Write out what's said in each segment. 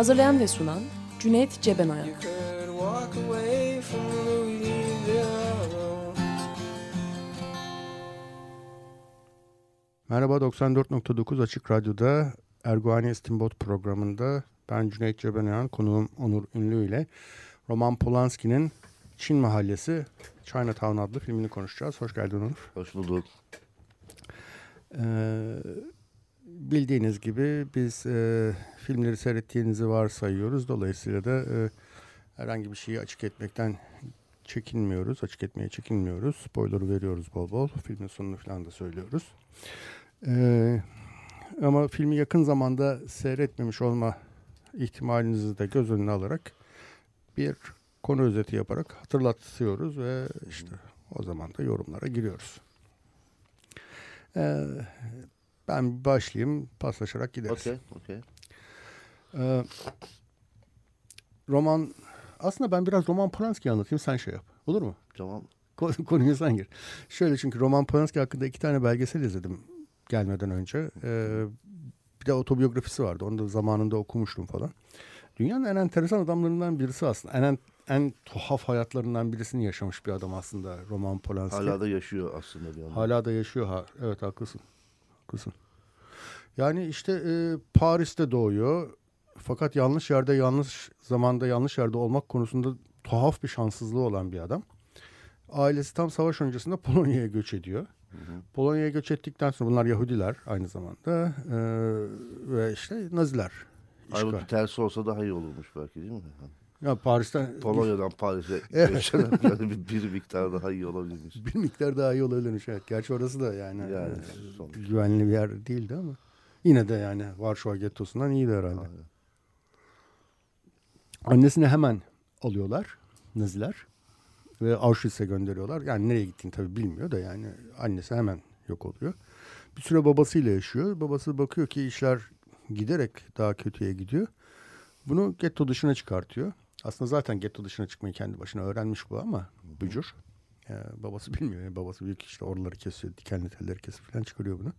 Hazırlayan ve sunan Cüneyt Cebenayak Merhaba 94.9 Açık Radyo'da Erguani İstinbot programında ben Cüneyt Cebenayan, konuğum Onur Ünlü ile Roman Polanski'nin Çin Mahallesi Chinatown adlı filmini konuşacağız. Hoş geldin Onur. Hoş bulduk. Ee, bildiğiniz gibi biz e, filmleri seyrettiğinizi varsayıyoruz. Dolayısıyla da e, herhangi bir şeyi açık etmekten çekinmiyoruz. Açık etmeye çekinmiyoruz. Spoiler veriyoruz bol bol. Filmin sonunu falan da söylüyoruz. Ee, ama filmi yakın zamanda seyretmemiş olma ihtimalinizi de göz önüne alarak bir konu özeti yaparak hatırlatıyoruz ve işte o zaman da yorumlara giriyoruz. Ee, ben başlayayım, paslaşarak gideriz. Okey, okey. Ee, roman, aslında ben biraz Roman Polanski anlatayım, sen şey yap. Olur mu? Tamam. Konuya sen gir. Şöyle çünkü Roman Polanski hakkında iki tane belgesel izledim gelmeden önce. Ee, bir de otobiyografisi vardı. Onu da zamanında okumuştum falan. Dünyanın en enteresan adamlarından birisi aslında. En, en tuhaf hayatlarından birisini yaşamış bir adam aslında Roman Polanski. Hala da yaşıyor aslında bir Hala da yaşıyor. Ha. Evet haklısın. Haklısın. Yani işte e, Paris'te doğuyor. Fakat yanlış yerde yanlış zamanda yanlış yerde olmak konusunda tuhaf bir şanssızlığı olan bir adam. Ailesi tam savaş öncesinde Polonya'ya göç ediyor. Polonya'ya göç ettikten sonra bunlar Yahudiler aynı zamanda e, ve işte Naziler. Halbuki tersi olsa daha iyi olurmuş belki değil mi? Ya Paris'ten Polonya'dan Paris'e evet. bir, bir miktar daha iyi olabilirmiş. Bir miktar daha iyi olabilirmiş evet. Gerçi orası da yani, yani e, güvenli bir yer değildi ama yine de yani Varşova gettosundan iyiydi herhalde. Aynen. Annesini hemen alıyorlar Naziler ve Auschwitz'e gönderiyorlar. Yani nereye gittiğini tabii bilmiyor da yani annesi hemen yok oluyor. Bir süre babasıyla yaşıyor. Babası bakıyor ki işler giderek daha kötüye gidiyor. Bunu getto dışına çıkartıyor. Aslında zaten getto dışına çıkmayı kendi başına öğrenmiş bu ama bücür. Yani babası bilmiyor. Yani babası büyük işte oraları kesiyor, dikenli telleri kesip falan çıkarıyor bunu.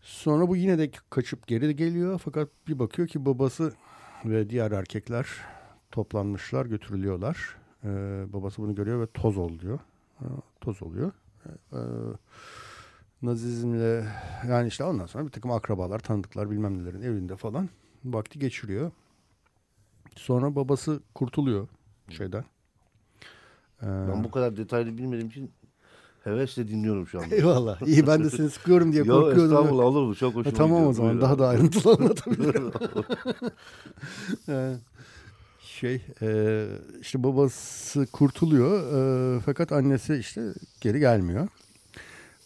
Sonra bu yine de kaçıp geri geliyor. Fakat bir bakıyor ki babası ve diğer erkekler toplanmışlar, götürülüyorlar. Ee, babası bunu görüyor ve toz oluyor. Ee, toz oluyor. Ee, Nazizmle yani işte ondan sonra bir takım akrabalar, tanıdıklar bilmem nelerin evinde falan vakti geçiriyor. Sonra babası kurtuluyor şeyden. Ee, ben bu kadar detaylı bilmediğim için hevesle dinliyorum şu anda. Eyvallah. İyi ben de seni sıkıyorum diye korkuyordum. Yok estağfurullah olur mu? Çok hoşuma ha, Tamam o zaman Buyur daha da ayrıntılı anlatabilirim. ee, şey e, işte babası kurtuluyor e, fakat annesi işte geri gelmiyor.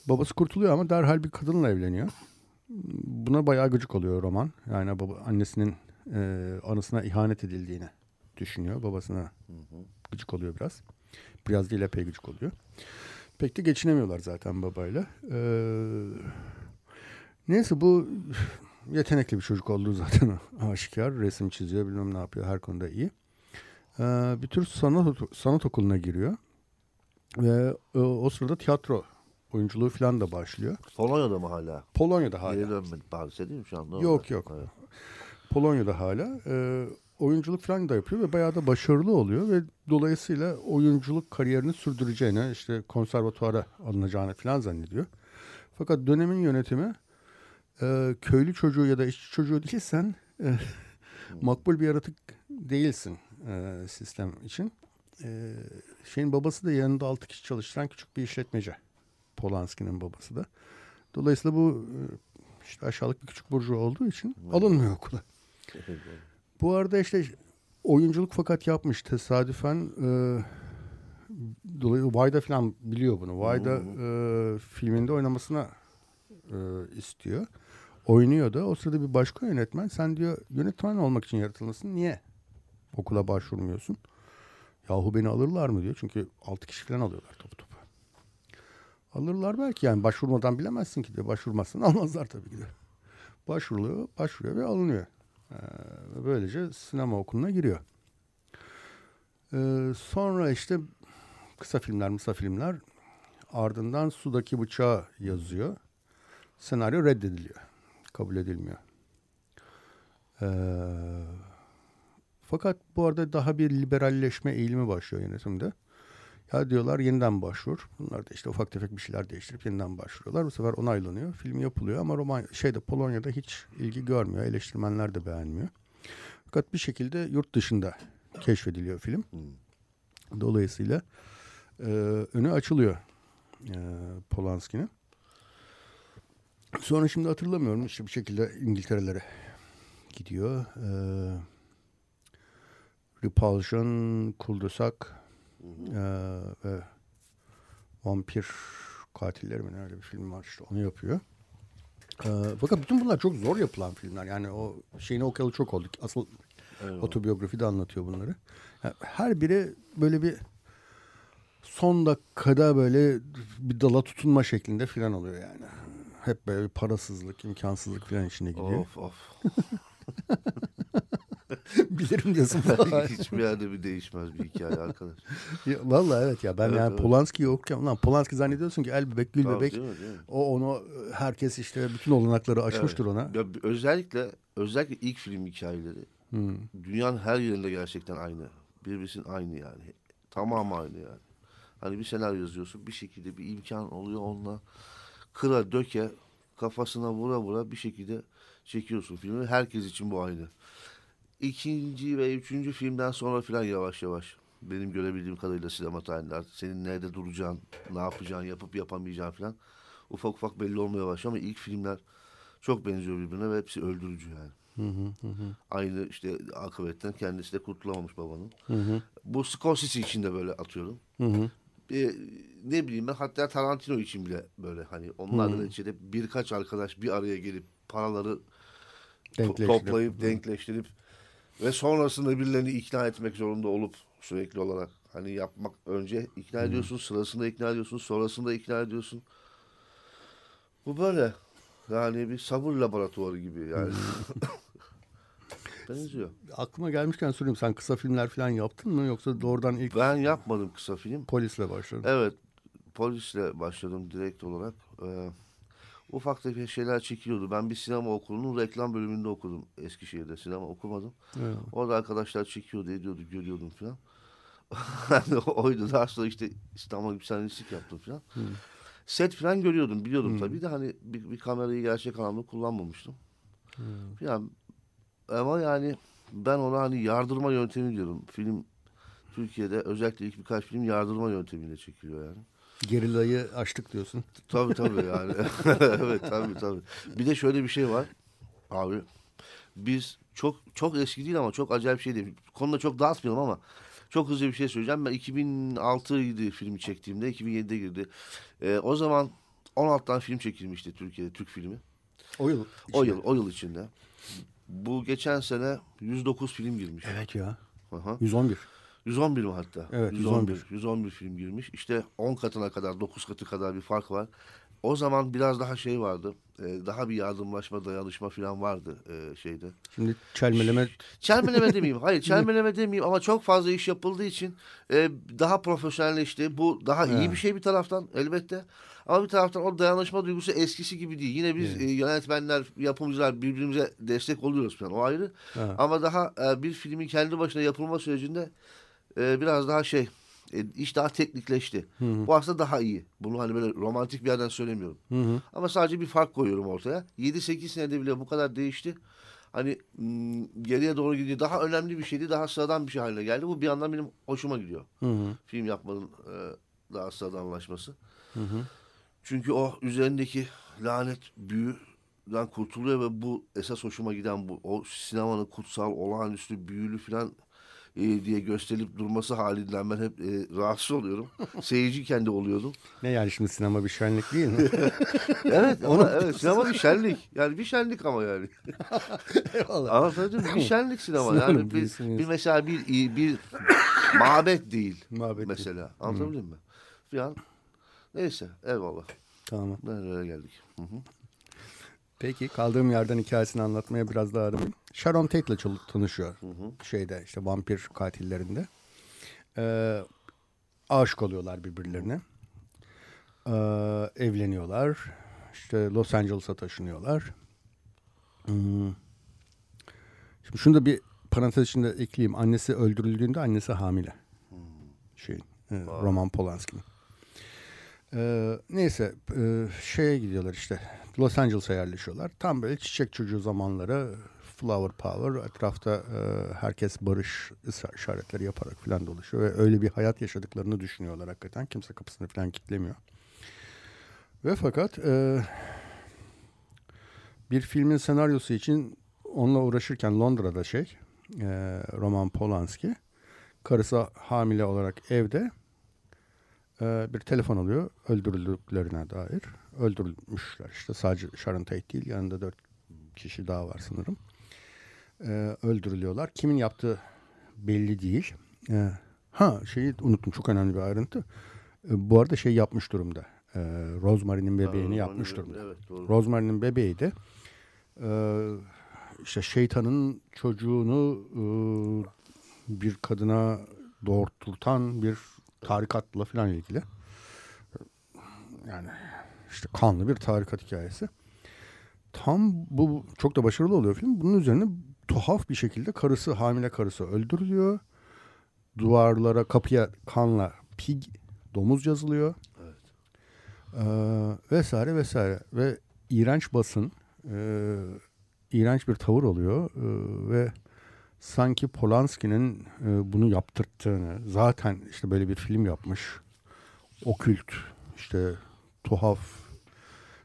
Babası kurtuluyor ama derhal bir kadınla evleniyor. Buna bayağı gıcık oluyor roman. Yani baba annesinin e, anısına ihanet edildiğini düşünüyor. Babasına hı hı. gıcık oluyor biraz. Biraz değil epey gıcık oluyor. Pek de geçinemiyorlar zaten babayla. Ee, neyse bu yetenekli bir çocuk olduğu zaten aşikar. Resim çiziyor bilmem ne yapıyor her konuda iyi. Ee, bir tür sanat, sanat okuluna giriyor. Ve o, e, o sırada tiyatro oyunculuğu falan da başlıyor. Polonya'da mı hala? Polonya'da hala. Geri dönmedi Paris'e değil mi şu anda? Yok yok. Evet. Polonya'da hala. E, oyunculuk falan da yapıyor ve bayağı da başarılı oluyor ve dolayısıyla oyunculuk kariyerini sürdüreceğine işte konservatuara alınacağını falan zannediyor. Fakat dönemin yönetimi e, köylü çocuğu ya da işçi çocuğu değilsen e, makbul bir yaratık değilsin e, sistem için. E, şeyin babası da yanında altı kişi çalıştıran küçük bir işletmeci. Polanski'nin babası da. Dolayısıyla bu e, işte aşağılık bir küçük burcu olduğu için alınmıyor okula. Bu arada işte oyunculuk fakat yapmış tesadüfen e, dolayı Vayda falan biliyor bunu. Vayda e, filminde oynamasına e, istiyor. oynuyordu. O sırada bir başka yönetmen sen diyor yönetmen olmak için yaratılmışsın. Niye okula başvurmuyorsun? Yahu beni alırlar mı diyor. Çünkü altı kişi falan alıyorlar topu topu. Alırlar belki yani başvurmadan bilemezsin ki diyor. Başvurmazsan almazlar tabii ki de. Başvuruluyor, başvuruyor ve alınıyor. Ee, böylece sinema okuluna giriyor. Ee, sonra işte kısa filmler, kısa filmler ardından Sudaki Bıçağı yazıyor. Senaryo reddediliyor. Kabul edilmiyor. Ee, fakat bu arada daha bir liberalleşme eğilimi başlıyor yönetimde. Ya diyorlar yeniden başvur. Bunlar da işte ufak tefek bir şeyler değiştirip yeniden başvuruyorlar. Bu sefer onaylanıyor. Film yapılıyor ama Roman şeyde Polonya'da hiç ilgi görmüyor. Eleştirmenler de beğenmiyor. Fakat bir şekilde yurt dışında keşfediliyor film. Dolayısıyla e, önü açılıyor e, Polanski'nin. Sonra şimdi hatırlamıyorum işte bir şekilde İngiltere'lere gidiyor. E, Repulsion, Kuldusak e, ve Vampir Katilleri mi öyle bir film var işte onu yapıyor. E, fakat bütün bunlar çok zor yapılan filmler. Yani o şeyini okuyalı çok olduk. Asıl Eyvallah. otobiyografi de anlatıyor bunları. Yani her biri böyle bir son dakikada böyle bir dala tutunma şeklinde filan oluyor yani. Hep böyle bir parasızlık, imkansızlık filan içine gidiyor. Of of. Bilirim diyorsun. Hiçbir yerde bir değişmez bir hikaye arkadaş. ya, vallahi evet ya ben evet, yani evet. Polanski'yi okurken ulan Polanski zannediyorsun ki el bebek gül Tabii, bebek. Değil mi, değil mi? O onu herkes işte bütün olanakları açmıştır evet. ona. Ya, özellikle özellikle ilk film hikayeleri hmm. dünyanın her yerinde gerçekten aynı. Birbirinin aynı yani. Tamamı aynı yani. Hani bir senaryo yazıyorsun bir şekilde bir imkan oluyor onunla kıra döke kafasına vura vura bir şekilde çekiyorsun filmi. Herkes için bu aynı. İkinci ve üçüncü filmden sonra filan yavaş yavaş benim görebildiğim kadarıyla sinema tarihinde senin nerede duracağın, ne yapacağın, yapıp yapamayacağın filan ufak ufak belli olmaya başlıyor ama ilk filmler çok benziyor birbirine ve hepsi öldürücü yani. Hı hı hı. Aynı işte akıbetten kendisi de kurtulamamış babanın. Hı hı. Bu Scorsese için de böyle atıyorum. Hı hı e, ne bileyim ben hatta Tarantino için bile böyle hani onlarla hmm. neticede birkaç arkadaş bir araya gelip paraları to toplayıp hmm. denkleştirip ve sonrasında birilerini ikna etmek zorunda olup sürekli olarak hani yapmak önce ikna hmm. ediyorsun sırasında ikna ediyorsun sonrasında ikna ediyorsun. Bu böyle yani bir sabır laboratuvarı gibi yani. benziyor. Aklıma gelmişken sorayım sen kısa filmler falan yaptın mı yoksa doğrudan ilk... Ben yapmadım kısa film. Polisle başladın. Evet polisle başladım direkt olarak. Ee, ufak tefek şeyler çekiliyordu. Ben bir sinema okulunun reklam bölümünde okudum Eskişehir'de. Sinema okumadım. Evet. Orada arkadaşlar çekiyordu, ediyordu, görüyordum falan. oydu. Daha sonra işte İstanbul Yükselmişlik yaptım falan. Hmm. Set falan görüyordum, biliyordum hmm. tabii de hani bir, bir kamerayı gerçek anlamda kullanmamıştım. Hmm. Yani ama yani ben ona hani yardırma yöntemi diyorum. Film Türkiye'de özellikle ilk birkaç film yardırma yöntemiyle çekiliyor yani. Gerilayı açtık diyorsun. Tabii tabii yani. evet tabii tabii. Bir de şöyle bir şey var abi. Biz çok çok eski değil ama çok acayip şey değil. Konuda çok dağıtmayalım ama çok hızlı bir şey söyleyeceğim. Ben 2006 idi filmi çektiğimde. 2007'de girdi. Ee, o zaman 16 tane film çekilmişti Türkiye'de. Türk filmi. O yıl içinde. O yıl, o yıl içinde. Bu geçen sene 109 film girmiş. Evet ya. Aha. 111. 111 mi hatta? Evet 111. 111. 111 film girmiş. İşte 10 katına kadar 9 katı kadar bir fark var. O zaman biraz daha şey vardı. E, daha bir yardımlaşma, dayanışma falan vardı e, şeyde. Şimdi çelmeleme... Çelmeleme demeyeyim. Hayır çelmeleme demeyeyim ama çok fazla iş yapıldığı için e, daha profesyonelleşti. Bu daha iyi bir şey bir taraftan elbette. Ama bir taraftan o dayanışma duygusu eskisi gibi değil. Yine biz evet. e, yönetmenler, yapımcılar birbirimize destek oluyoruz falan. O ayrı. Evet. Ama daha e, bir filmin kendi başına yapılma sürecinde e, biraz daha şey e, iş daha teknikleşti. Hı hı. Bu aslında daha iyi. Bunu hani böyle romantik bir yerden söylemiyorum. Hı hı. Ama sadece bir fark koyuyorum ortaya. 7-8 senede bile bu kadar değişti. Hani geriye doğru gidiyor. Daha önemli bir şeydi. Daha sıradan bir şey haline geldi. Bu bir yandan benim hoşuma gidiyor. Hı hı. Film yapmanın e, daha sıradanlaşması. Hı hı. Çünkü o üzerindeki lanet büyüden kurtuluyor ve bu esas hoşuma giden bu. O sinemanın kutsal, olağanüstü, büyülü falan e, diye gösterilip durması halinden ben hep e, rahatsız oluyorum. Seyirci kendi oluyordum. Ne yani şimdi sinema bir şenlik değil mi? evet ama evet sinema bir şenlik. Yani bir şenlik ama yani. Eyvallah. Anlatabildim mi? Bir şenlik sinema. yani bir, bir mesela bir bir mabet değil. Mabet mesela. Değil. Anlatabildim hmm. mi? Bir an neyse eyvallah. Tamam. Nereye geldik? Hı hı. Peki kaldığım yerden hikayesini anlatmaya biraz daha arabayım. Sharon Tate ile tanışıyor. Hı hı. Şeyde işte vampir katillerinde. Ee, aşık oluyorlar birbirlerine. Ee, evleniyorlar. İşte Los Angeles'a taşınıyorlar. Hmm. Şimdi şunu da bir parantez içinde ekleyeyim. Annesi öldürüldüğünde annesi hamile. Hmm. Şey, e, Roman Polanski'nin. Ee, neyse e, şeye gidiyorlar işte Los Angeles'a yerleşiyorlar. Tam böyle çiçek çocuğu zamanları flower power etrafta e, herkes barış işaretleri yaparak falan dolaşıyor ve öyle bir hayat yaşadıklarını düşünüyorlar hakikaten. Kimse kapısını falan kilitlemiyor. Ve fakat e, bir filmin senaryosu için onunla uğraşırken Londra'da şey e, Roman Polanski karısı hamile olarak evde e, bir telefon alıyor öldürüldüklerine dair. Öldürülmüşler işte sadece Sharon Tate değil yanında dört kişi daha var sanırım. E, öldürülüyorlar. Kimin yaptığı belli değil. E, ha şeyi unuttum çok önemli bir ayrıntı. E, bu arada şey yapmış durumda. E, Rosemary'nin bebeğini ha, yapmış durumda. Evet, Rosemary'nin bebeği de e, işte şeytanın çocuğunu e, bir kadına doğurturtan bir tarikatla falan ilgili. Yani işte kanlı bir tarikat hikayesi. Tam bu çok da başarılı oluyor film. Bunun üzerine tuhaf bir şekilde karısı, hamile karısı öldürülüyor. Duvarlara, kapıya kanla pig, domuz yazılıyor. Evet. Ee, vesaire vesaire. Ve iğrenç basın, e, iğrenç bir tavır oluyor. E, ve sanki Polanski'nin e, bunu yaptırttığını, zaten işte böyle bir film yapmış, okült, işte tuhaf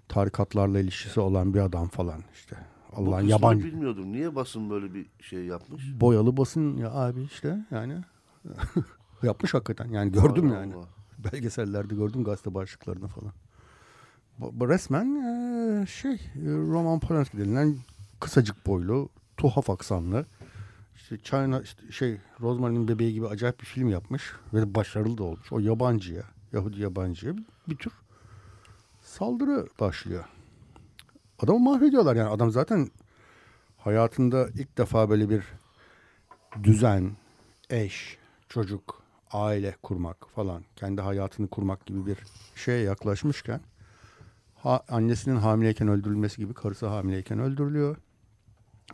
tarikatlarla ilişkisi olan bir adam falan işte. Allah'ın yabancı. bilmiyordum. Niye basın böyle bir şey yapmış? Boyalı basın ya abi işte yani yapmış hakikaten. Yani gördüm Allah yani. Allah. Belgesellerde gördüm gazete başlıklarını falan. Bu resmen e, şey e, Roman Polanski denilen kısacık boylu, tuhaf aksanlı işte China işte şey Rosemary'nin bebeği gibi acayip bir film yapmış ve başarılı da olmuş. O yabancıya, Yahudi yabancıya bir, bir tür saldırı başlıyor. Adamı mahvediyorlar yani. Adam zaten hayatında ilk defa böyle bir düzen, eş, çocuk, aile kurmak falan, kendi hayatını kurmak gibi bir şeye yaklaşmışken ha, annesinin hamileyken öldürülmesi gibi karısı hamileyken öldürülüyor.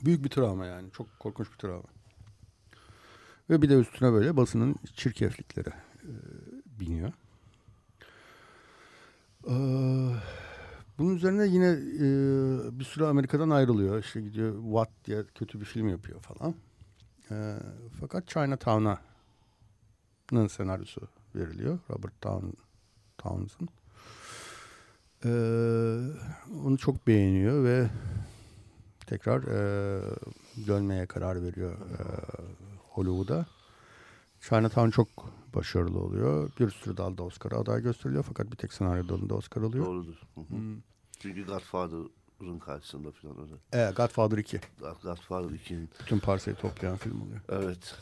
Büyük bir travma yani. Çok korkunç bir travma. Ve bir de üstüne böyle basının çirkeflikleri e, biniyor. Ee, bunun üzerine yine e, bir süre Amerika'dan ayrılıyor. İşte gidiyor What diye kötü bir film yapıyor falan. E, fakat Chinatown'a'nın senaryosu veriliyor. Robert Town, Townsend. E, onu çok beğeniyor ve tekrar e, dönmeye karar veriyor e, Hollywood'a. Chinatown çok başarılı oluyor. Bir sürü dalda Oscar aday gösteriliyor fakat bir tek senaryo dalında Oscar alıyor. Doğrudur. Hmm. Çünkü Godfather'ın karşısında falan öyle. Evet Godfather 2. Godfather 2'nin. Bütün parsayı toplayan film oluyor. Evet.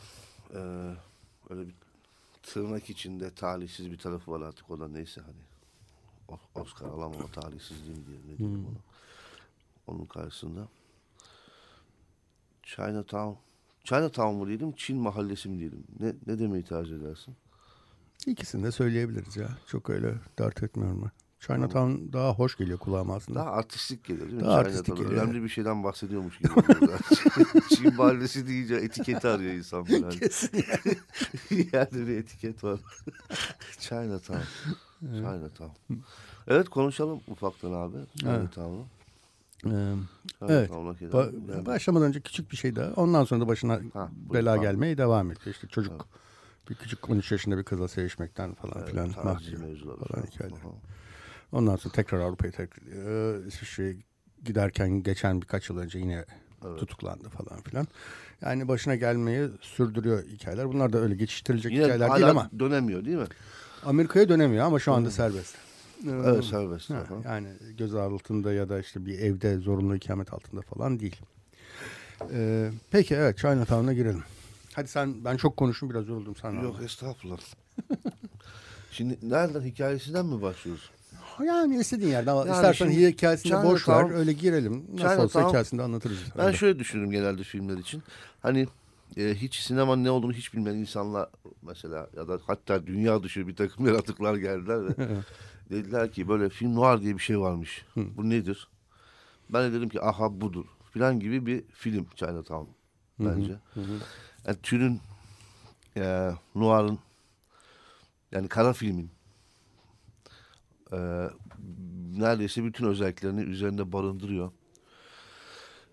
Ee, öyle bir tırnak içinde talihsiz bir tarafı var artık o da neyse hani. Oscar alamama talihsizliği mi diyelim ne diyelim hmm. ona. Onun karşısında. Chinatown Chinatown mu diyelim, Çin mahallesi mi diyelim? Ne, ne demeyi tercih edersin? İkisini de söyleyebiliriz ya. Çok öyle dert etmiyorum ben. Chinatown hmm. daha hoş geliyor kulağıma aslında. Daha artistik geliyor değil mi? Daha artistik geliyor. Önemli bir şeyden bahsediyormuş gibi. Çin mahallesi deyince etiketi arıyor insan. Yani. Kesin yani. Yerde bir etiket var. Chinatown. Chinatown. Evet konuşalım ufaktan abi. Chinatown'u. Evet. Ee, evet. Ba- başlamadan önce küçük bir şey daha. Ondan sonra da başına ha, bela buyur, gelmeye devam ediyor. İşte çocuk evet. bir küçük 13 yaşında bir kızla sevişmekten falan evet, filan mahkum falan hikayeler. Ondan sonra tekrar Avrupa'ya tekrar e, İsviçre'ye giderken geçen birkaç yıl önce yine evet. tutuklandı falan filan. Yani başına gelmeyi sürdürüyor hikayeler. Bunlar da öyle geçiştirilecek Yine hikayeler değil ama. dönemiyor değil mi? Amerika'ya dönemiyor ama şu anda hmm. serbest. Evet serbest. Ha, yani göz altında ya da işte bir evde zorunlu ikamet altında falan değil. Ee, peki evet Chinatown'a girelim. Hadi sen ben çok konuştum biraz yoruldum sen. Yok abi. estağfurullah. Şimdi nereden hikayesinden mi başlıyoruz? Yani istediğin yerden yani istersen hikayesini boş ver öyle girelim. Nasıl China olsa hikayesini anlatırız. Ben öyle. şöyle düşünürüm genelde filmler için. Hani e, hiç sinemanın ne olduğunu hiç bilmeyen insanlar mesela ya da hatta dünya dışı bir takım yaratıklar geldiler ve dediler ki böyle film noir diye bir şey varmış. Bu nedir? Ben de dedim ki aha budur filan gibi bir film Chinatown bence. Yani türün e, noir'ın yani kara filmin e, neredeyse bütün özelliklerini üzerinde barındırıyor.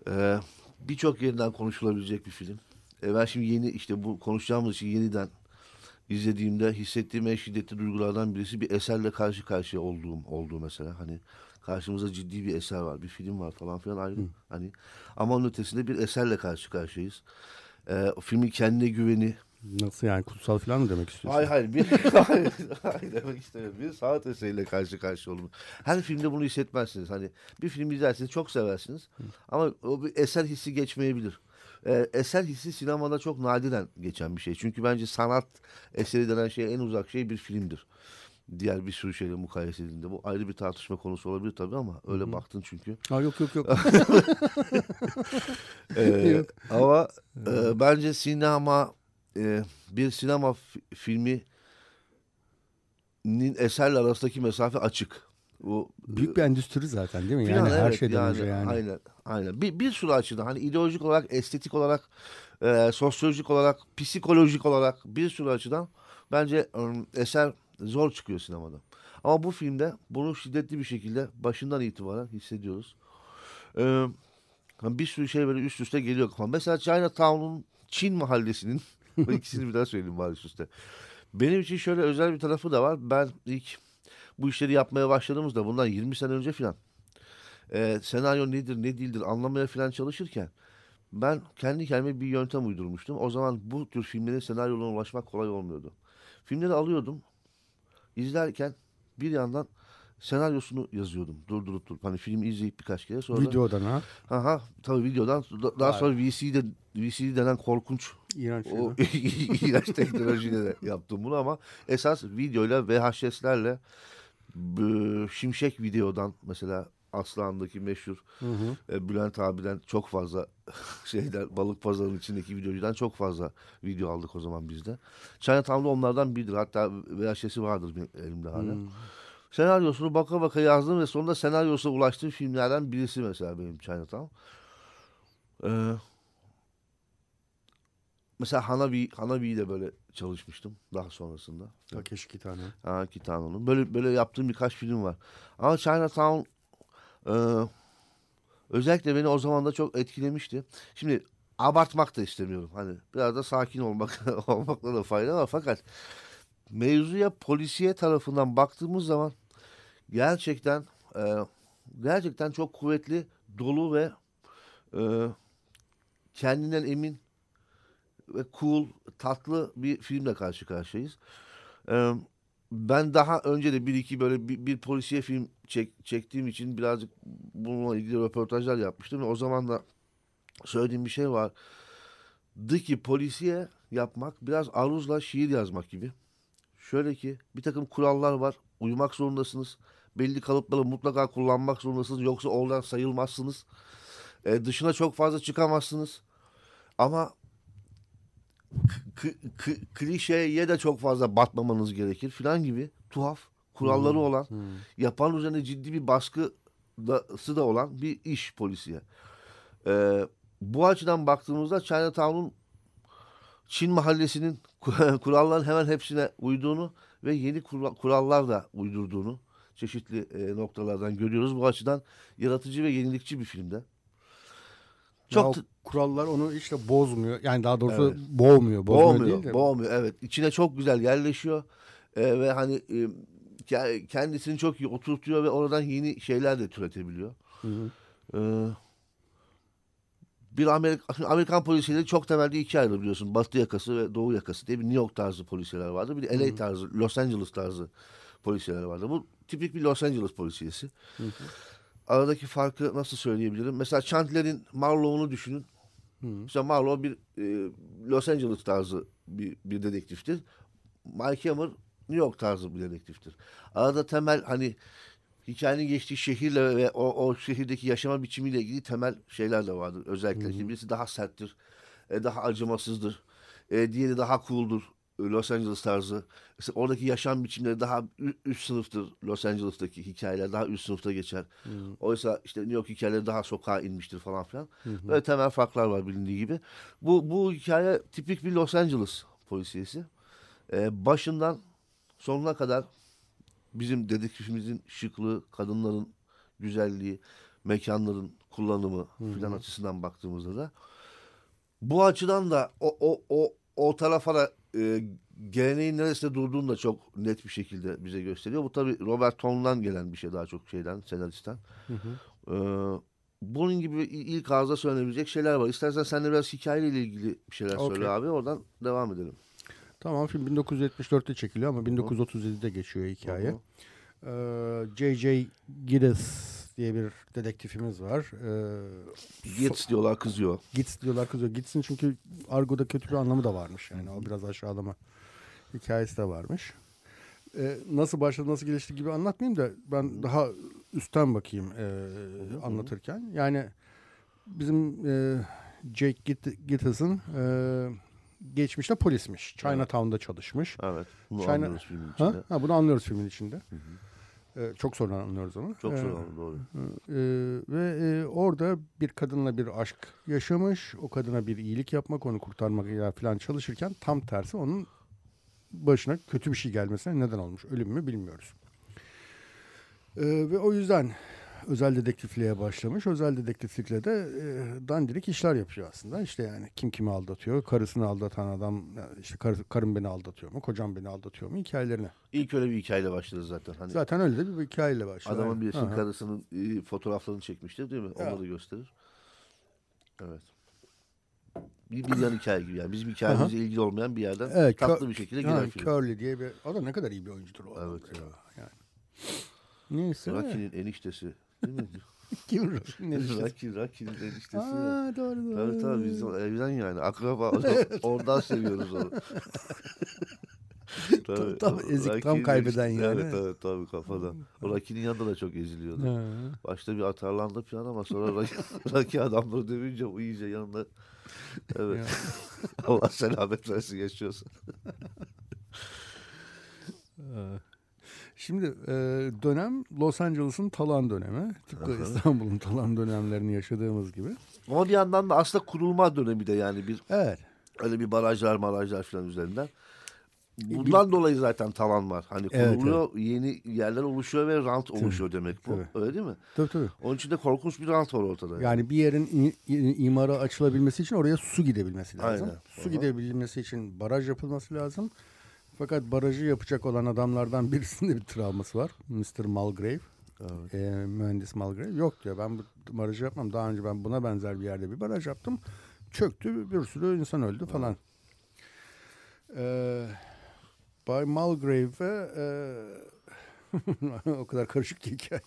E, Birçok yerinden konuşulabilecek bir film. E, ben şimdi yeni işte bu konuşacağımız için yeniden izlediğimde hissettiğim en şiddetli duygulardan birisi bir eserle karşı karşıya olduğum olduğu mesela hani karşımızda ciddi bir eser var bir film var falan filan ayrı Hı. hani ama onun ötesinde bir eserle karşı karşıyayız. Ee, filmin kendine güveni Nasıl yani kutsal falan mı demek istiyorsun? Hayır hayır. Bir, hayır, hayır demek istemiyorum. Bir sanat eseriyle karşı karşı olun. Her filmde bunu hissetmezsiniz. Hani bir film izlersiniz çok seversiniz. Hı. Ama o bir eser hissi geçmeyebilir. Ee, eser hissi sinemada çok nadiren geçen bir şey. Çünkü bence sanat eseri denen şey en uzak şey bir filmdir. Diğer bir sürü şeyle mukayese edildiğinde. Bu ayrı bir tartışma konusu olabilir tabii ama öyle Hı-hı. baktın çünkü. Ha, yok yok yok. ee, yok. Ama e, bence sinema e, bir sinema filmi eserle arasındaki mesafe açık. Bu büyük bir endüstri zaten değil mi? Yani, yani her şeyden yani, önce yani. Aynen. Aynen. Bir, bir sürü açıdan hani ideolojik olarak, estetik olarak, e, sosyolojik olarak, psikolojik olarak bir sürü açıdan bence e, eser zor çıkıyor sinemada. Ama bu filmde bunu şiddetli bir şekilde başından itibaren hissediyoruz. Ee, bir sürü şey böyle üst üste geliyor kafam. Mesela Chinatown'un Çin mahallesinin o ikisini bir daha söyleyeyim bari üst. Benim için şöyle özel bir tarafı da var. Ben ilk bu işleri yapmaya başladığımızda bundan 20 sene önce falan e, senaryo nedir ne değildir anlamaya falan çalışırken ben kendi kendime bir yöntem uydurmuştum. O zaman bu tür filmlerin senaryolarına ulaşmak kolay olmuyordu. Filmleri alıyordum. izlerken bir yandan senaryosunu yazıyordum. Durdurup durup. Hani filmi izleyip birkaç kere sonra. Videodan ha? Aha tabii videodan. Daha sonra VCD, VCD denen korkunç. İğrenç. O, iğrenç teknolojiyle de yaptım bunu ama esas videoyla VHS'lerle Şimşek videodan mesela Aslan'daki meşhur hı hı. E, Bülent abiden çok fazla şeyden balık pazarının içindeki videocudan çok fazla video aldık o zaman bizde. Chinatown'da onlardan biridir. Hatta VHS'i vardır elimde hala. Hı. Senaryosunu baka baka yazdım ve sonunda senaryosuna ulaştığım filmlerden birisi mesela benim Chinatown. Ee, mesela Hanabi, Hanabi'yi de böyle çalışmıştım daha sonrasında. Takeshi Kitano. Ha, Kitano'nun. Böyle böyle yaptığım birkaç film var. Ama Chinatown e, özellikle beni o zaman da çok etkilemişti. Şimdi abartmak da istemiyorum. Hani biraz da sakin olmak olmakla da fayda var. Fakat mevzuya polisiye tarafından baktığımız zaman gerçekten e, gerçekten çok kuvvetli, dolu ve e, kendinden emin ve cool, tatlı bir filmle karşı karşıyayız. Ee, ben daha önce de bir iki böyle bir, bir polisiye film çek, çektiğim için birazcık bununla ilgili röportajlar yapmıştım. O zaman da söylediğim bir şey var. De ki polisiye yapmak biraz aruzla şiir yazmak gibi. Şöyle ki bir takım kurallar var. Uyumak zorundasınız. Belli kalıpları mutlaka kullanmak zorundasınız. Yoksa oradan sayılmazsınız. Ee, dışına çok fazla çıkamazsınız. Ama klişeye de çok fazla batmamanız gerekir filan gibi tuhaf kuralları hmm. olan hmm. yapan üzerine ciddi bir baskısı da olan bir iş polisiye. Ee, bu açıdan baktığımızda Chinatown'un Çin mahallesinin kuralların hemen hepsine uyduğunu ve yeni kurallar da uydurduğunu çeşitli e, noktalardan görüyoruz. Bu açıdan yaratıcı ve yenilikçi bir filmde. Çok ya kurallar onu işte bozmuyor. Yani daha doğrusu evet. boğmuyor. Bozmuyor, boğmuyor, değil de. boğmuyor. Evet. İçine çok güzel yerleşiyor. Ee, ve hani e, kendisini çok iyi oturtuyor ve oradan yeni şeyler de türetebiliyor. Hı hı. Ee, bir Amerika, Amerikan polisileri çok temelde iki ayrı biliyorsun. Batı yakası ve Doğu yakası diye bir New York tarzı polisiyeler vardı. Bir de LA tarzı, Los Angeles tarzı polisiyeler vardı. Bu tipik bir Los Angeles polisiyesi. Aradaki farkı nasıl söyleyebilirim? Mesela Chandler'in Marlowe'unu düşünün. Mesela Marlowe bir e, Los Angeles tarzı bir, bir dedektiftir. Mike Hammer New York tarzı bir dedektiftir. Arada temel hani hikayenin geçtiği şehirle ve o, o şehirdeki yaşama biçimiyle ilgili temel şeyler de vardır. Özellikle işte birisi daha serttir, e, daha acımasızdır. E, diğeri daha cool'dur. e, Los Angeles tarzı. İşte oradaki yaşam biçimleri daha üst sınıftır. Los Angeles'taki hikayeler daha üst sınıfta geçer. Oysa işte New York hikayeleri daha sokağa inmiştir falan filan. Böyle temel farklar var bilindiği gibi. Bu, bu hikaye tipik bir Los Angeles polisiyesi. E, başından sonuna kadar bizim dedektifimizin şıklığı, kadınların güzelliği, mekanların kullanımı filan açısından baktığımızda da bu açıdan da o o o o tarafa da e, geleneğin neresinde durduğunu da çok net bir şekilde bize gösteriyor. Bu tabii Robert Tone'dan gelen bir şey daha çok şeyden, senaristten. Ee, bunun gibi il- ilk ağızda söylenebilecek şeyler var. İstersen sen de biraz hikayeyle ilgili bir şeyler Okey. söyle abi. Oradan devam edelim. Tamam film 1974'te çekiliyor ama 1937'de geçiyor hikaye. Ee, J.J. Gittes diye bir dedektifimiz var. Ee, Gits diyorlar kızıyor. Gits diyorlar kızıyor. Gits'in çünkü argoda kötü bir anlamı da varmış. Yani o biraz aşağılama hikayesi de varmış. Ee, nasıl başladı, nasıl gelişti gibi anlatmayayım da ben daha üstten bakayım e, anlatırken. Yani bizim e, Jake Gitt- Gittes'ın e, geçmişte polismiş. Chinatown'da çalışmış. Evet. Bunu China- anlıyoruz filmin içinde. Ha? ha bunu anlıyoruz filmin içinde. Ee, çok sonra anlıyoruz onu. Çok Ee, sonra doğru. ee, ve e, orada bir kadınla bir aşk yaşamış. O kadına bir iyilik yapmak, onu kurtarmak ya falan çalışırken tam tersi onun başına kötü bir şey gelmesine neden olmuş. Ölüm mü bilmiyoruz. Ee, ve o yüzden özel dedektifliğe başlamış. Özel dedektiflikle de e, dandirik işler yapıyor aslında. İşte yani kim kimi aldatıyor, karısını aldatan adam, yani işte karı, karım beni aldatıyor mu, kocam beni aldatıyor mu hikayelerini. İlk öyle bir hikayeyle başladı zaten. Hani Zaten öyle de bir hikayeyle başlıyor. adamın birisinin Aha. karısının e, fotoğraflarını çekmiştir değil mi? Ya. Onları gösterir. Evet. Bir, yan hikaye gibi yani. Bizim hikayemizle ilgili olmayan bir yerden Evet, tatlı bir şekilde Ha, girer film. Curly diye bir o da ne kadar iyi bir oyuncudur o. Evet ya. Yani. Neyse. Rocky'nin eniştesi. Değil mi? Kim Rocky'nin eniştesi? Rocky, Rocky'nin eniştesi. Aa doğru doğru. Tabii tabii biz de evden yani akraba oradan seviyoruz onu. tabii, tam ezik, tam kaybeden yani. Evet tabii kafada. O Rocky'nin yanında da çok eziliyordu. Ha. Başta bir atarlandı falan ama sonra Rocky, Rocky adamları dövünce o iyice yanında. Evet. Allah selamet versin yaşıyorsun. Şimdi e, dönem Los Angeles'ın talan dönemi. Tıpkı İstanbul'un talan dönemlerini yaşadığımız gibi. Ama bir yandan da aslında kurulma dönemi de yani bir Evet. öyle bir barajlar marajlar falan üzerinden. Bundan dolayı zaten tavan var. Hani Evet, kuruluyor, yeni yerler oluşuyor ve rant oluşuyor demek bu. tabii. Öyle değil mi? Tabii tabii. Onun için de korkunç bir rant var ortada. Yani bir yerin imara açılabilmesi için oraya su gidebilmesi lazım. Aynen. Su Aha. gidebilmesi için baraj yapılması lazım. Fakat barajı yapacak olan adamlardan birisinde bir travması var. Mr. Mulgrave. Evet. Ee, mühendis Mulgrave. Yok diyor ben bu barajı yapmam. Daha önce ben buna benzer bir yerde bir baraj yaptım. Çöktü bir sürü insan öldü falan. Ee, Bay Mulgrave'e e, o kadar karışık ki hikaye.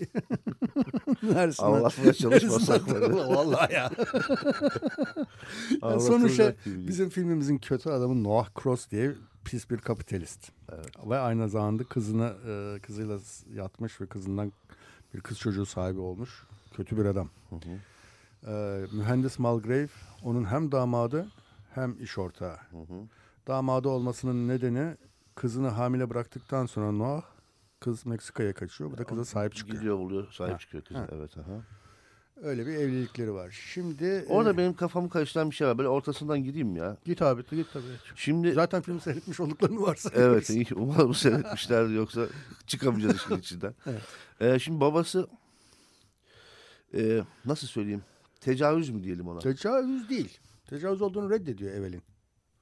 Anlatmaya çalışmasak böyle. Vallahi ya. Ya Anlatılacak sonuçta bizim filmimizin kötü adamı Noah Cross diye pis bir kapitalist. Ve aynı zamanda kızına e, kızıyla yatmış ve kızından bir kız çocuğu sahibi olmuş. Kötü bir adam. E, mühendis Mulgrave onun hem damadı hem iş ortağı. Damadı olmasının nedeni kızını hamile bıraktıktan sonra Noah kız Meksika'ya kaçıyor. Bu da kıza sahip çıkıyor. Gidiyor buluyor sahip Ha, çıkıyor kıza. ha. Evet aha. Öyle bir evlilikleri var. Şimdi e, Orada benim kafamı karıştıran bir şey var. Böyle ortasından gideyim ya. git abi git tabii. Şimdi Zaten filmi seyretmiş olduklarını varsa. evet iyi, umarım seyretmişlerdi yoksa çıkamayacağız işin içinden. Evet. Ee, şimdi babası e, nasıl söyleyeyim? Tecavüz mü diyelim ona? Tecavüz değil. Tecavüz olduğunu reddediyor Evelyn.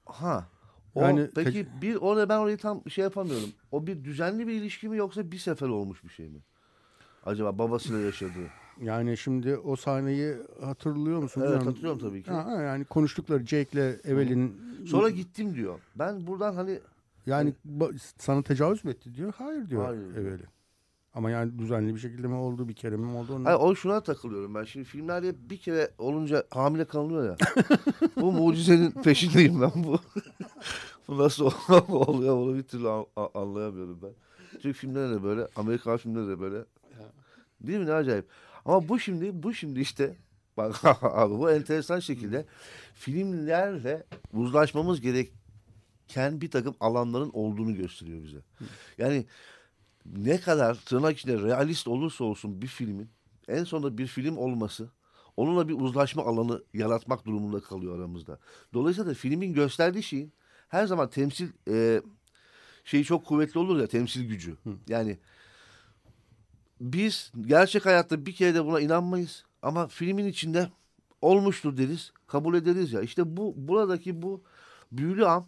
Ha. O, Yani peki bir orada ben orayı tam şey yapamıyorum. O bir düzenli bir ilişki mi yoksa bir sefer olmuş bir şey mi? Acaba babasıyla yaşadığı. Yani şimdi o sahneyi hatırlıyor musun? Evet Bilmiyorum. hatırlıyorum tabii ki. Ha, yani konuştukları Jake'le Evelyn Sonra gittim diyor. Ben buradan hani yani ba- sana tecavüz mü etti diyor. Hayır diyor Hayır. Evelyn. Ama yani düzenli bir şekilde mi oldu bir kere mi oldu? Onu... Hayır, o şuna takılıyorum ben. Şimdi filmlerde bir kere olunca hamile kalınıyor ya. bu mucizenin peşindeyim ben bu. bu nasıl oluyor onu bir türlü anlayamıyorum ben. Türk filmleri de böyle, Amerikan filmleri de böyle. Değil mi ne acayip. Ama bu şimdi, bu şimdi işte bak abi bu enteresan şekilde filmlerle uzlaşmamız gereken bir takım alanların olduğunu gösteriyor bize. Yani ne kadar tırnak içinde realist olursa olsun bir filmin en sonunda bir film olması onunla bir uzlaşma alanı yaratmak durumunda kalıyor aramızda. Dolayısıyla da filmin gösterdiği şeyin her zaman temsil e, şeyi çok kuvvetli olur ya temsil gücü. Yani biz gerçek hayatta bir kere de buna inanmayız ama filmin içinde olmuştur deriz, kabul ederiz ya. İşte bu buradaki bu büyülü an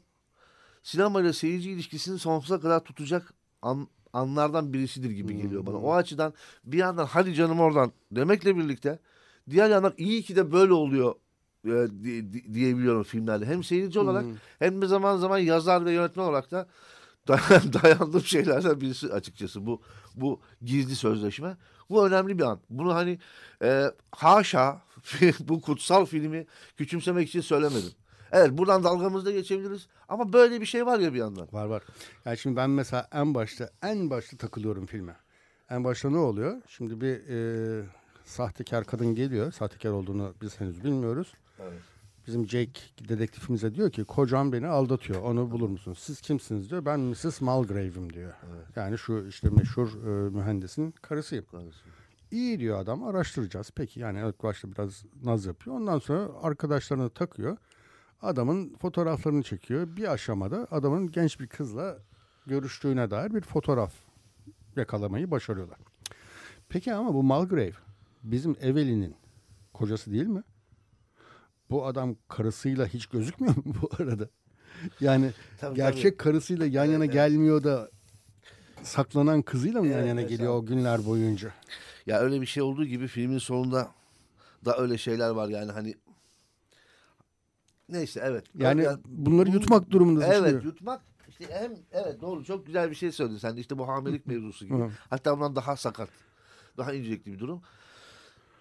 sinema ile seyirci ilişkisini sonsuza kadar tutacak an, anlardan birisidir gibi geliyor bana. O açıdan bir yandan hadi canım oradan demekle birlikte diğer yandan iyi ki de böyle oluyor e, di- di- diyebiliyorum filmlerde. Hem seyirci olarak hem de zaman zaman yazar ve yönetmen olarak da dayandığım şeylerden birisi açıkçası bu bu gizli sözleşme. Bu önemli bir an. Bunu hani e, haşa bu kutsal filmi küçümsemek için söylemedim. Evet buradan dalgamızda geçebiliriz ama böyle bir şey var ya bir yandan. Var var. Yani şimdi ben mesela en başta en başta takılıyorum filme. En başta ne oluyor? Şimdi bir e, sahtekar kadın geliyor. Sahtekar olduğunu biz henüz bilmiyoruz. Bizim Jake dedektifimize diyor ki kocam beni aldatıyor. Onu bulur musunuz? Siz kimsiniz diyor. Ben Mrs. Mulgrave'im diyor. Yani şu işte meşhur e, mühendisin karısıyım. İyi diyor adam araştıracağız. Peki yani ilk başta biraz naz yapıyor. Ondan sonra arkadaşlarını takıyor. Adamın fotoğraflarını çekiyor. Bir aşamada adamın genç bir kızla görüştüğüne dair bir fotoğraf yakalamayı başarıyorlar. Peki ama bu Mulgrave bizim Evelyn'in kocası değil mi? Bu adam karısıyla hiç gözükmüyor mu bu arada? Yani Tabii, gerçek karısıyla yan yana gelmiyor da saklanan kızıyla mı yan Evet, yana mesela. geliyor o günler boyunca? Ya öyle bir şey olduğu gibi filmin sonunda da öyle şeyler var yani hani neyse evet. Yani Öyle- bunları yutmak durumundasın. Evet yutmak işte hem evet doğru çok güzel bir şey söyledin sen de işte bu hamilelik mevzusu gibi. Hatta bundan daha sakat daha incelikli bir durum.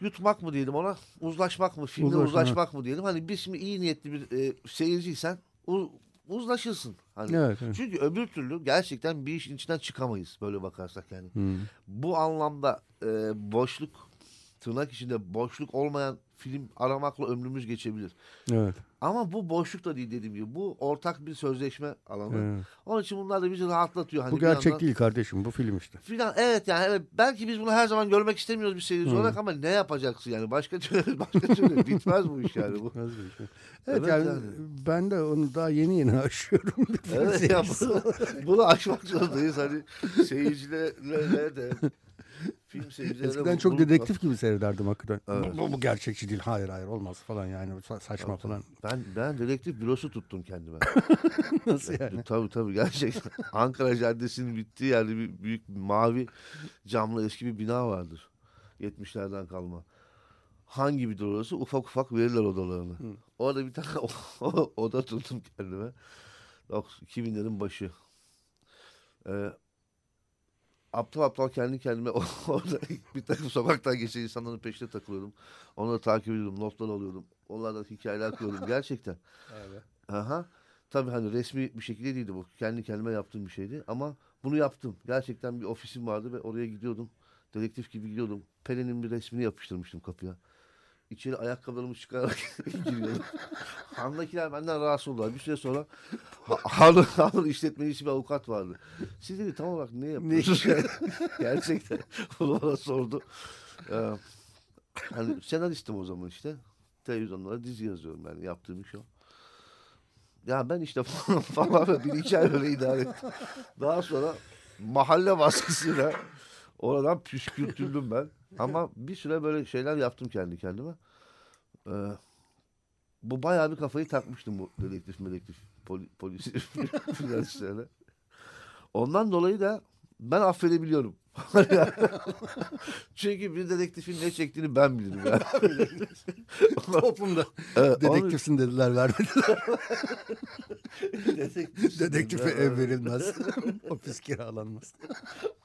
Yutmak mı diyelim ona uzlaşmak mı filmle Uzlaşma, uzlaşmak mı diyelim. Hani biz şimdi iyi niyetli bir e, seyirciysen u- uzlaşırsın. Hani Evet, evet. Çünkü öbür türlü gerçekten bir işin içinden çıkamayız böyle bakarsak yani. Hmm. Bu anlamda e, boşluk tırnak içinde boşluk olmayan film aramakla ömrümüz geçebilir. Evet. Ama bu boşluk da değil dediğim gibi. Bu ortak bir sözleşme alanı. Evet. Onun için bunlar da bizi rahatlatıyor. Hani Bu gerçek yandan- değil kardeşim. Bu film işte. Filan evet yani evet belki biz bunu her zaman görmek istemiyoruz bir seyirci olarak ama ne yapacaksın yani başka türlü başka türlü bitmez bu iş yani bu. Evet, Evet yani, yani. ben de onu daha yeni yeni aşıyorum. Evet ya bunu, bunu aşmak zorundayız hani seyircilerle de film seyircilerine Eskiden bu- çok dedektif gibi seyrederdim hakikaten. Evet. Bu, bu gerçekçi değil. Hayır hayır olmaz falan yani Sa- saçma falan. Ben ben dedektif bürosu tuttum kendime. Nasıl yani? Tabii tabii gerçekten. Ankara Caddesi'nin bittiği yerde bir büyük mavi camlı eski bir bina vardır. 70'lerden kalma. Hangi bir orası? Ufak ufak verirler odalarını. Orada bir tane oda tuttum kendime. Yok, 2000'lerin başı. Ee, aptal aptal kendi kendime orada bir takım sokaktan geçen insanların peşine takılıyordum. Onları takip ediyordum, notlar alıyordum. Onlardan hikayeler kuruyordum gerçekten. Aha. Tabii hani resmi bir şekilde değildi bu. Kendi kendime yaptığım bir şeydi ama bunu yaptım. Gerçekten bir ofisim vardı ve oraya gidiyordum. Dedektif gibi gidiyordum. Pelin'in bir resmini yapıştırmıştım kapıya. İçeri ayakkabılarımı çıkararak giriyordum. Handakiler benden rahatsız oldular. Bir süre sonra Ha- Harun, Harun işletmecisi bir avukat vardı. Siz dedi tam olarak ne yapıyorsunuz? Gerçekten. Bunu bana sordu. Ee, hani senaristim o zaman işte. Televizyonlara dizi yazıyorum ben. Yaptığım iş o. Ya ben işte falan böyle bir iki ay böyle idare ettim. Daha sonra mahalle baskısıyla oradan püskürtüldüm ben. Ama bir süre böyle şeyler yaptım kendi kendime. Ee, bu bayağı bir kafayı takmıştım bu dedektif medektif poli, polisi filan işlerine. Ondan dolayı da ben affedebiliyorum. Çünkü bir dedektifin ne çektiğini ben bilirim. Yani. Toplumda evet, dedektifsin onu... dediler vermediler. Dedektif Dedektife ev verilmez. Ofis kiralanmaz.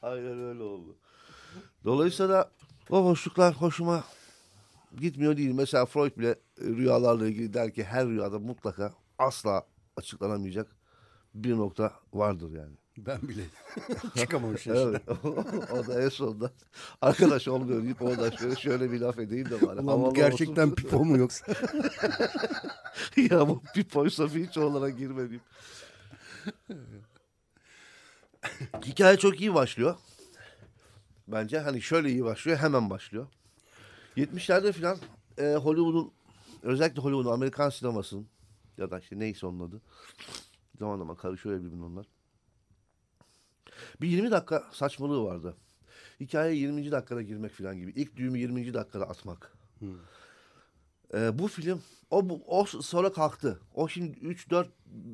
Aynen öyle oldu. Dolayısıyla o boşluklar hoşuma gitmiyor değil. Mesela Freud bile rüyalarla ilgili der ki her rüyada mutlaka asla açıklanamayacak bir nokta vardır yani. Ben bile çıkamamış evet. o da en sonunda arkadaş olmuyor deyip oradan şöyle, şöyle bir laf edeyim de bari. Ulan bu gerçekten olsun. pipo mu yoksa? ya bu pipoysa hiç oralara girmeyeyim. Hikaye çok iyi başlıyor. Bence hani şöyle iyi başlıyor hemen başlıyor. 70'lerde falan e, Hollywood'un özellikle Hollywood'un Amerikan sinemasının ya da işte neyse onun adı. Zaman zaman karışıyor birbirine onlar. Bir 20 dakika saçmalığı vardı. Hikaye 20. dakikada girmek falan gibi. İlk düğümü 20. dakikada atmak. Hmm. Ee, bu film o, bu, o sonra kalktı. O şimdi 3-4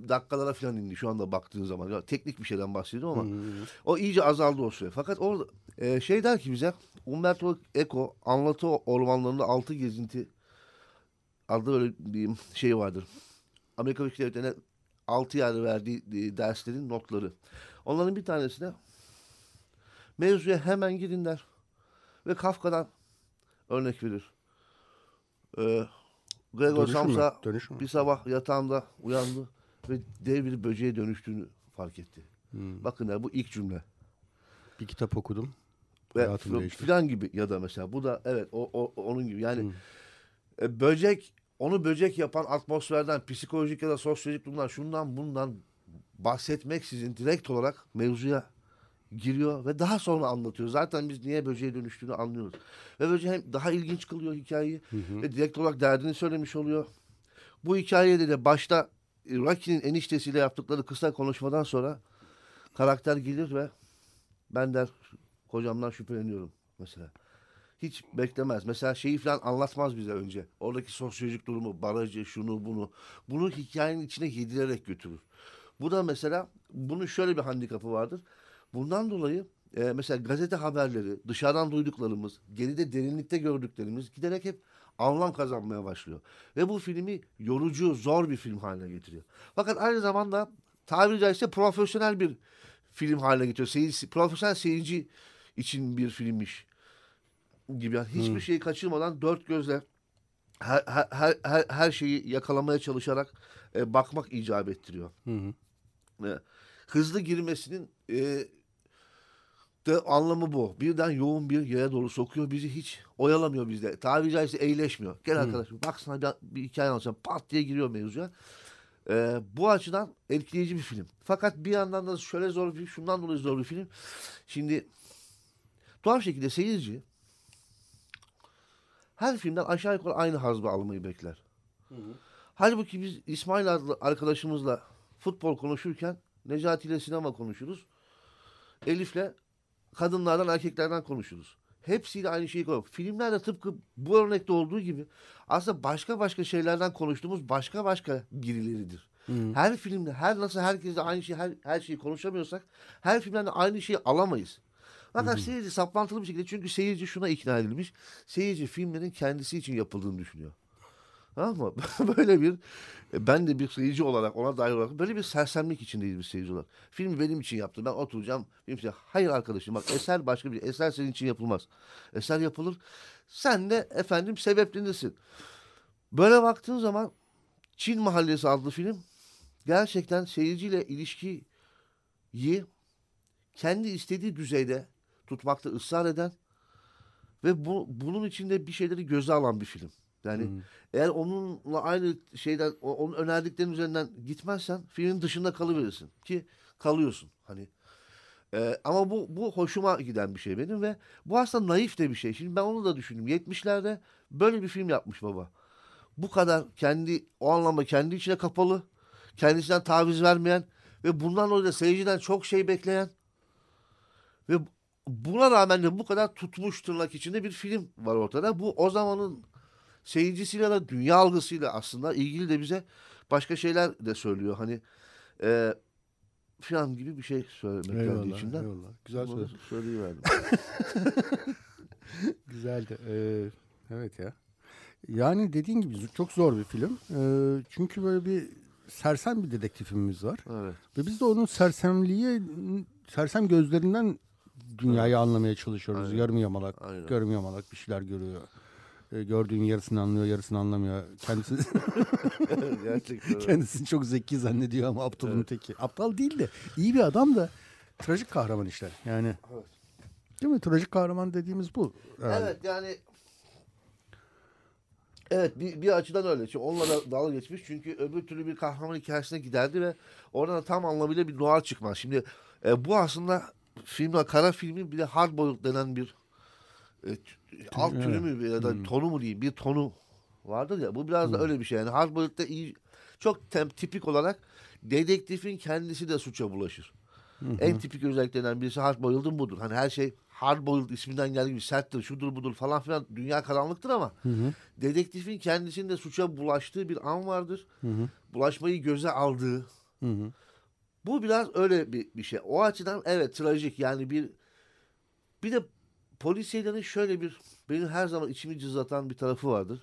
dakikalara falan indi şu anda baktığın zaman. Ya, teknik bir şeyden bahsediyorum ama hmm. o iyice azaldı o süre. Fakat orada e, şey der ki bize Umberto Eco anlatı ormanlarında altı gezinti adlı öyle bir şey vardır. Amerika Birleşik Devletleri'ne altı yerde verdiği e, derslerin notları. Onların bir tanesi de mevzuya hemen girin der. Ve Kafka'dan örnek verir. Ee, Gregor Samsa bir sabah yatağında uyandı ve dev bir böceğe dönüştüğünü fark etti. Hmm. Bakın ya bu ilk cümle. Bir kitap okudum. Ve filan gibi ya da mesela bu da evet o, o onun gibi yani hmm. e, böcek onu böcek yapan atmosferden psikolojik ya da sosyolojik durumdan şundan bundan bahsetmeksizin direkt olarak mevzuya giriyor ve daha sonra anlatıyor. Zaten biz niye böceğe dönüştüğünü anlıyoruz. Ve böylece hem daha ilginç kılıyor hikayeyi hı hı. ve direkt olarak derdini söylemiş oluyor. Bu hikayede de başta Rocky'nin eniştesiyle yaptıkları kısa konuşmadan sonra karakter gelir ve ben der kocamdan şüpheleniyorum mesela. Hiç beklemez. Mesela şeyi falan anlatmaz bize önce. Oradaki sosyolojik durumu, barajı, şunu bunu. Bunu hikayenin içine yedirerek götürür. Bu da mesela bunun şöyle bir handikapı vardır. Bundan dolayı e, mesela gazete haberleri, dışarıdan duyduklarımız, geride derinlikte gördüklerimiz giderek hep anlam kazanmaya başlıyor. Ve bu filmi yorucu, zor bir film haline getiriyor. Fakat aynı zamanda tabiri caizse profesyonel bir film haline getiriyor. Seyirci, profesyonel seyirci için bir filmmiş gibi. Yani hiçbir hmm. şeyi kaçırmadan dört gözle her, her, her, her şeyi yakalamaya çalışarak e, bakmak icap ettiriyor. Hı hızlı girmesinin e, de anlamı bu. Birden yoğun bir yere doğru sokuyor. Bizi hiç oyalamıyor bizde. Tabiri caizse eğleşmiyor. Gel hmm. arkadaşım baksana bir, bir hikaye anlatacağım. Pat diye giriyor mevzuya. Ee, bu açıdan etkileyici bir film. Fakat bir yandan da şöyle zor bir. Şundan dolayı zor bir film. Şimdi tuhaf şekilde seyirci her filmden aşağı yukarı aynı hazbı almayı bekler. Hı hı. Halbuki biz İsmail adlı arkadaşımızla futbol konuşurken Necati ile sinema konuşuruz. Elif'le kadınlardan erkeklerden konuşuruz. Hepsiyle aynı şeyi konuşuyoruz. Filmlerde tıpkı bu örnekte olduğu gibi aslında başka başka şeylerden konuştuğumuz başka başka birileridir. Hmm. Her filmde her nasıl herkesle aynı şey her, her şeyi konuşamıyorsak her filmden de aynı şeyi alamayız. Fakat seyirci saplantılı bir şekilde çünkü seyirci şuna ikna edilmiş. Seyirci filmlerin kendisi için yapıldığını düşünüyor. Ama böyle bir e, ben de bir seyirci olarak ona dair olarak böyle bir sersemlik içindeyiz bir seyirci olarak. Filmi benim için yaptı. Ben oturacağım. Film için. Hayır arkadaşım bak eser başka bir eser senin için yapılmaz. Eser yapılır. Sen de efendim sebeplindesin. Böyle baktığın zaman Çin Mahallesi adlı film gerçekten seyirciyle ilişkiyi kendi istediği düzeyde tutmakta ısrar eden ve bu, bunun içinde bir şeyleri göze alan bir film. Yani hmm. eğer onunla aynı şeyden onun önerdiklerinin üzerinden gitmezsen filmin dışında kalıverirsin ki kalıyorsun hani. Ee, ama bu bu hoşuma giden bir şey benim ve bu aslında naif de bir şey. Şimdi ben onu da düşündüm. 70'lerde böyle bir film yapmış baba. Bu kadar kendi o anlamda kendi içine kapalı, kendisinden taviz vermeyen ve bundan dolayı da seyirciden çok şey bekleyen ve buna rağmen de bu kadar tutmuş tırnak içinde bir film var ortada. Bu o zamanın seyircisiyle de dünya algısıyla aslında ilgili de bize başka şeyler de söylüyor. Hani e, falan gibi bir şey söylemek geldi içimden. Eyvallah. Güzel söyledin. söyleyiverdim. Güzeldi. Ee, evet ya. Yani dediğin gibi çok zor bir film. Ee, çünkü böyle bir sersem bir dedektifimiz var. evet. Ve biz de onun sersemliği, sersem gözlerinden dünyayı anlamaya çalışıyoruz. Aynen. Yarım yamalak, Aynen. yarım yamalak bir şeyler görüyor. Ee, gördüğün yarısını anlıyor, yarısını anlamıyor. Kendisi Gerçekten kendisini çok zeki zannediyor ama aptalın teki. Aptal değil de iyi bir adam da trajik kahraman işte. Yani Evet. değil mi? Trajik kahraman dediğimiz bu. herhalde. Evet yani Evet bir, bir açıdan öyle. Çünkü onunla da dalga geçmiş. Çünkü öbür türlü bir kahraman hikayesine giderdi ve oradan da tam anlamıyla bir noir çıkmaz. Şimdi e, bu aslında filmde kara filmin bir de hard boiled denen bir e, alt türü mü ya da tonu mu diyeyim bir tonu vardır ya. Bu biraz da öyle bir şey. Yani hard boiled'de iyi çok tem, tipik olarak dedektifin kendisi de suça bulaşır. En tipik özelliklerinden birisi hard boiled'ın budur. Hani her şey hard boiled isminden geldiği gibi serttir, şudur budur falan filan dünya karanlıktır ama dedektifin kendisinde suça bulaştığı bir an vardır. Bulaşmayı göze aldığı. Hı hı. Bu biraz öyle bir, bir şey. O açıdan evet trajik yani bir bir de polisiyelerin şöyle bir benim her zaman içimi cızlatan bir tarafı vardır.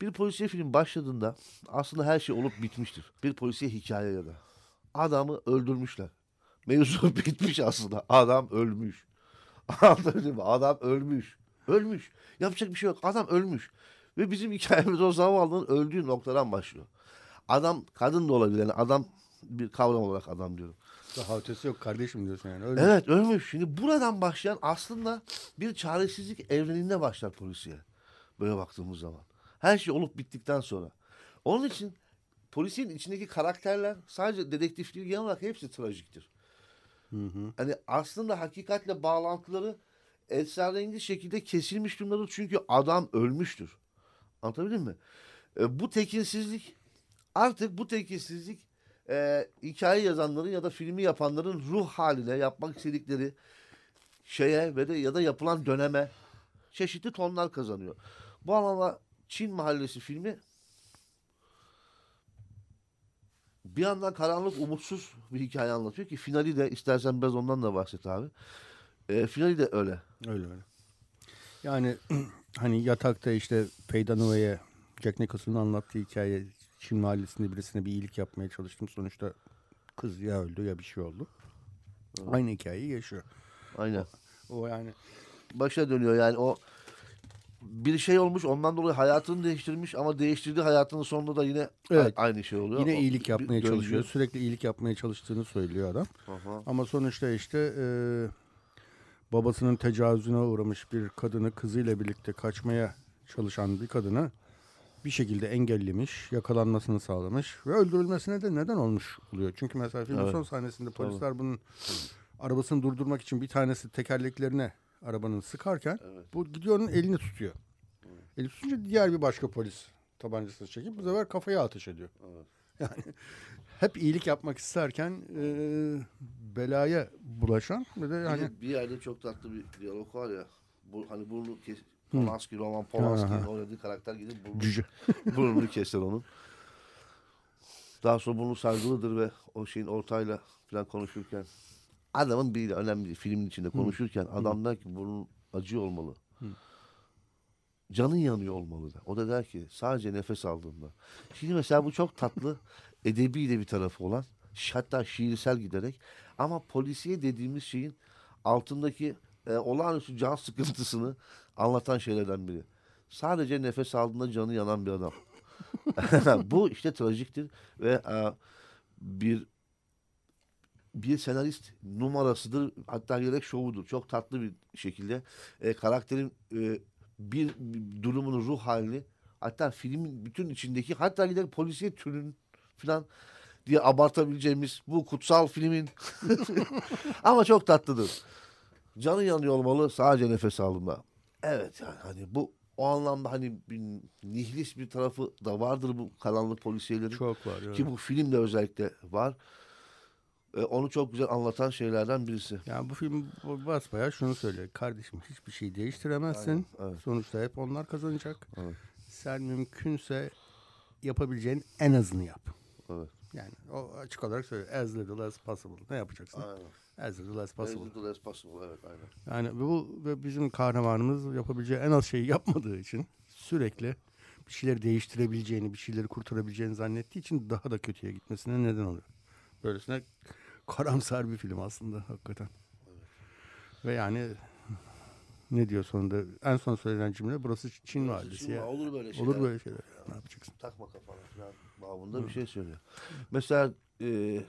Bir polisiye film başladığında aslında her şey olup bitmiştir. Bir polisiye hikaye ya da. Adamı öldürmüşler. Mevzu bitmiş aslında. Adam ölmüş. Anladın mı? Adam ölmüş. Ölmüş. Yapacak bir şey yok. Adam ölmüş. Ve bizim hikayemiz o zavallının öldüğü noktadan başlıyor. Adam kadın da olabilir. Yani adam bir kavram olarak adam diyorum. Ötesi yok kardeşim diyorsun yani. Öyle Evet ölmüş. Şimdi buradan başlayan aslında bir çaresizlik evreninde başlar polisiye. Böyle baktığımız zaman. Her şey olup bittikten sonra. Onun için polisin içindeki karakterler sadece dedektif değil genel olarak hepsi trajiktir. Hani aslında hakikatle bağlantıları esrarengiz şekilde kesilmiş durumdadır. Çünkü adam ölmüştür. Anlatabildim mi? E, bu tekinsizlik artık bu tekinsizlik e, hikaye yazanların ya da filmi yapanların ruh haline yapmak istedikleri şeye ve de ya da yapılan döneme çeşitli tonlar kazanıyor. Bu anlamda Çin Mahallesi filmi bir yandan karanlık, umutsuz bir hikaye anlatıyor ki finali de istersen biraz ondan da bahset abi. E, finali de öyle. Öyle öyle. Yani hani yatakta işte Feydanova'ya Jack Nicholson'ın anlattığı hikaye Çin mahallesinde birisine bir iyilik yapmaya çalıştım. Sonuçta kız ya öldü ya bir şey oldu. Aynı hikayeyi yaşıyor. Aynen. O yani Başa dönüyor yani o bir şey olmuş ondan dolayı hayatını değiştirmiş ama değiştirdiği hayatının sonunda da yine Evet. aynı şey oluyor. yine O iyilik bir yapmaya döngü. çalışıyor. Sürekli iyilik yapmaya çalıştığını söylüyor adam. Aha. Ama sonuçta işte e, babasının tecavüzüne uğramış bir kadını kızıyla birlikte kaçmaya çalışan bir kadını bir şekilde engellemiş, yakalanmasını sağlamış ve öldürülmesine de neden olmuş oluyor. Çünkü mesela filmin Evet. son sahnesinde polisler bunun arabasını durdurmak için bir tanesi tekerleklerine arabanın sıkarken bu gidiyor onun elini tutuyor. Eli tutunca diğer bir başka polis tabancasını çekip bu sefer kafaya ateş ediyor. Yani hep iyilik yapmak isterken e, belaya bulaşan ve de hani bir yerde çok tatlı bir diyalog var ya. Bu hani burnu kes Polanski, Roman Polanski'nin Aha. oynadığı karakter gidip cüce. burnunu keser onun. Daha sonra burnu sargılıdır ve o şeyin ortayla falan konuşurken adamın bir önemli değil, filmin içinde konuşurken adam der ki burnun acıyor olmalı. Canın yanıyor olmalı da. O da der ki sadece nefes aldığında. Şimdi mesela bu çok tatlı edebi de bir tarafı olan hatta şiirsel giderek ama polisiye dediğimiz şeyin altındaki e, olağanüstü can sıkıntısını anlatan şeylerden biri. Sadece nefes aldığında canı yanan bir adam. bu işte trajiktir ve e, bir bir senarist numarasıdır hatta gerek şovudur. Çok tatlı bir şekilde e, karakterin e, bir, bir durumunun ruh halini hatta filmin bütün içindeki hatta gider polisiye türünün falan diye abartabileceğimiz bu kutsal filmin ama çok tatlıdır. Canı yanıyor olmalı sadece nefes aldığında. Evet yani hani bu o anlamda hani bir nihilist bir tarafı da vardır bu karanlık polisiyelerin. Çok var. evet. Ki bu filmde özellikle var. E, onu çok güzel anlatan şeylerden birisi. Yani bu film basbayağı şunu söylüyor. Kardeşim hiçbir şey değiştiremezsin. Aynen, evet. Sonuçta hep onlar kazanacak. Evet. Sen mümkünse yapabileceğin en azını yap. Evet. Yani o açık olarak söylüyor. As little as possible. Ne yapacaksın? Aynen. As little as possible. As little as possible. Evet aynen. Yani bu ve bizim kahramanımız yapabileceği en az şeyi yapmadığı için sürekli bir şeyleri değiştirebileceğini, bir şeyleri kurtarabileceğini zannettiği için daha da kötüye gitmesine neden oluyor. Böylesine karamsar bir film aslında hakikaten. Ve yani ne diyor sonunda? En son söylenen cümle burası Çin Burası vadisi Çin ya. Olur böyle şeyler. Olur böyle şeyler. Ne yapacaksın? Takma kafana falan babında bir şey söylüyor. Mesela e,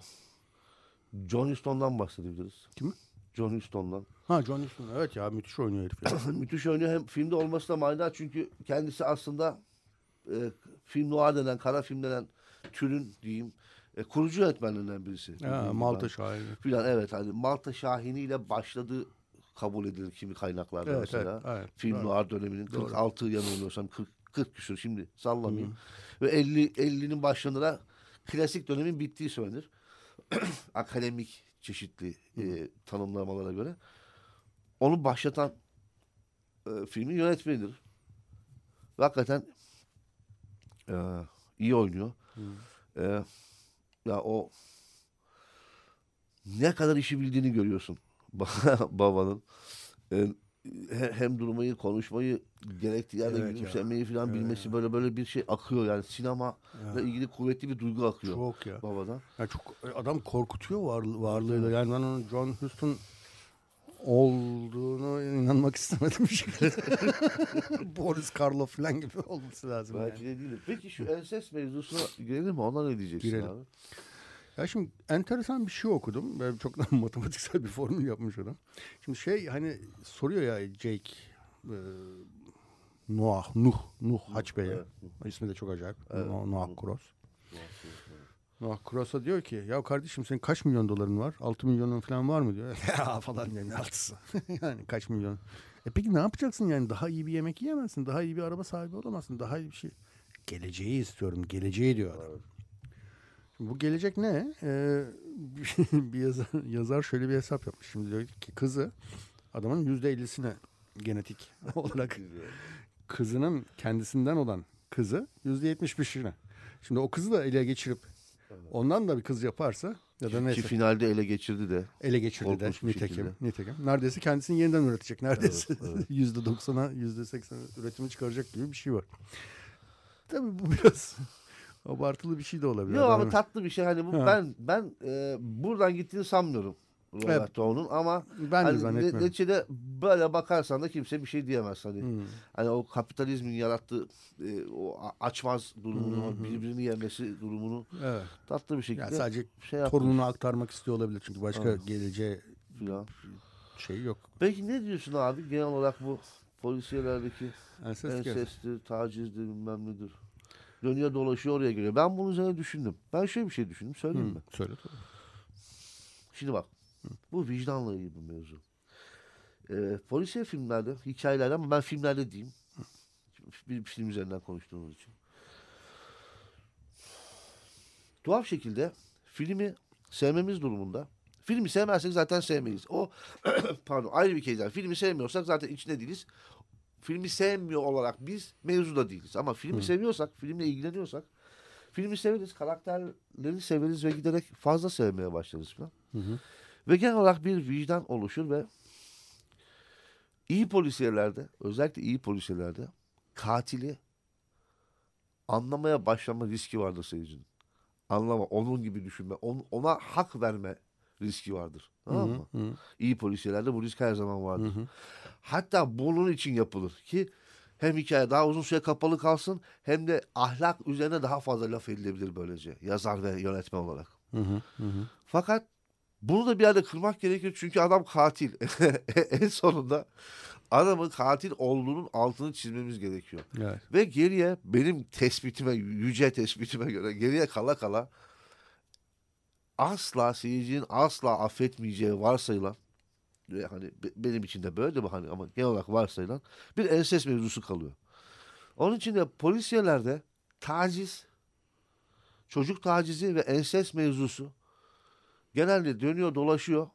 John Huston'dan bahsedebiliriz. Kimi? John Huston'dan. Ha John Huston evet ya müthiş oynuyor herif ya. Müthiş oynuyor hem filmde olması da manidar çünkü kendisi aslında e, film noir denen, kara film denen türün diyeyim e, kurucu yönetmenlerinden birisi. ha, Malta gibi. şahidi. Filan evet hani Malta Şahini ile başladığı kabul edilir kimi kaynaklarda Evet, mesela. evet, evet, film doğru. noir döneminin Doğru. 46 yanılmıyorsam 40 40 küsur şimdi sallamayayım. Ve 50 50'nin başlarında da klasik dönemin bittiği söylenir. Akademik çeşitli e, tanımlamalara göre. Onu başlatan e, filmin yönetmenidir. Ve hakikaten e, iyi oynuyor. E, ya o ne kadar işi bildiğini görüyorsun babanın. E, hem durmayı, konuşmayı, gerektiği yerde Evet ya. gülümsemeyi falan Evet bilmesi böyle böyle bir şey akıyor yani sinema Ya. ile ilgili kuvvetli bir duygu akıyor Çok ya. babadan. Ya çok adam korkutuyor varlı, varlığıyla. Yani ben onun John Huston olduğunu inanmak istemedim bir şekilde. Boris Karloff falan gibi olması lazım. Belki Yani. de değil. Peki şu enses mevzusuna girelim mi? Ona ne diyeceksin Girelim. abi? Ya şimdi enteresan bir şey okudum. Ben çok da matematiksel bir formül yapmış adam. Şimdi şey hani soruyor ya Jake e, Noah, Nuh, Nuh Haç Bey'e. Evet. İsmi de çok acayip. Evet. Noah, Noah Cross. Noah Cross'a diyor ki ya kardeşim senin kaç milyon doların var? 6 milyonun falan var mı diyor. ya falan diyor ne altısı. yani kaç milyon. E peki ne yapacaksın yani? Daha iyi bir yemek yiyemezsin. Daha iyi bir araba sahibi olamazsın. Daha iyi bir şey. Geleceği istiyorum. Geleceği diyor adam. Şimdi bu gelecek ne? Ee, bir yazar, yazar şöyle bir hesap yapmış. Şimdi diyor ki kızı adamın yüzde ellisine genetik olarak kızının kendisinden olan kızı yüzde yetmiş beşine. Şimdi o kızı da ele geçirip ondan da bir kız yaparsa ya da Ki neyse finalde ele geçirdi de. ele geçirdi de korkunç nitekim, şekilde. nitekim. Neredeyse kendisini yeniden üretecek. Neredeyse Evet, evet. yüzde doksana yüzde seksene üretimi çıkaracak gibi bir şey var. Tabii bu biraz abartılı bir şey de olabilir. Yok ama tatlı bir şey. Hani bu Ha. ben ben e, buradan gittiğini sanmıyorum. Robert Evet. Downey'nin ama ben de hani ne- zannetmiyorum. neticede böyle bakarsan da kimse bir şey diyemez hani. Hmm. Hani o kapitalizmin yarattığı e, o açmaz durumunu, o birbirini yemesi durumunu Evet. tatlı bir şekilde Yani sadece şey yapmış torununu aktarmak istiyor olabilir çünkü başka Evet. geleceğe filan. şey yok. Peki ne diyorsun abi genel olarak bu polisiyelerdeki ensestir, tacizdir, bilmem nedir. Dönüyor dolaşıyor oraya geliyor. Ben bunun üzerine düşündüm. Ben şöyle bir şey düşündüm. Söyleyeyim Hı, mi? Söyle tabii. Şimdi bak. Bu vicdanla ilgili bir mevzu. Ee, polisiye filmlerde, hikayelerde ama ben filmlerde diyeyim. Bir film üzerinden konuştuğumuz için. Tuhaf şekilde filmi sevmemiz durumunda. Filmi sevmezsek zaten sevmeyiz. O pardon ayrı bir kez. Filmi sevmiyorsak zaten içinde değiliz. Filmi sevmiyor olarak biz mevzuda değiliz. Ama filmi seviyorsak, filmle ilgileniyorsak filmi severiz, karakterleri severiz ve giderek fazla sevmeye başlarız falan. Ve genel olarak bir vicdan oluşur ve iyi polisiyelerde, özellikle iyi polisiyelerde katili anlamaya başlama riski vardır seyircinin. Anlama, onun gibi düşünme, on- ona hak verme riski vardır. Tamam mı? Hı. İyi polisiyelerde bu risk her zaman vardır. Hatta bunun için yapılır ki hem hikaye daha uzun süre kapalı kalsın hem de ahlak üzerine daha fazla laf edilebilir böylece yazar ve yönetmen olarak. Hı hı, hı hı. Fakat bunu da bir yerde kırmak gerekir çünkü adam katil. en sonunda adamın katil olduğunun altını çizmemiz gerekiyor. Evet. Ve geriye benim tespitime, yüce tespitime göre geriye kala kala asla seyircinin asla affetmeyeceği varsayılan ve hani be- benim için de böyle bu hani ama genel olarak varsayılan bir enses mevzusu kalıyor. Onun için de polisiyelerde taciz, çocuk tacizi ve enses mevzusu genelde dönüyor dolaşıyor.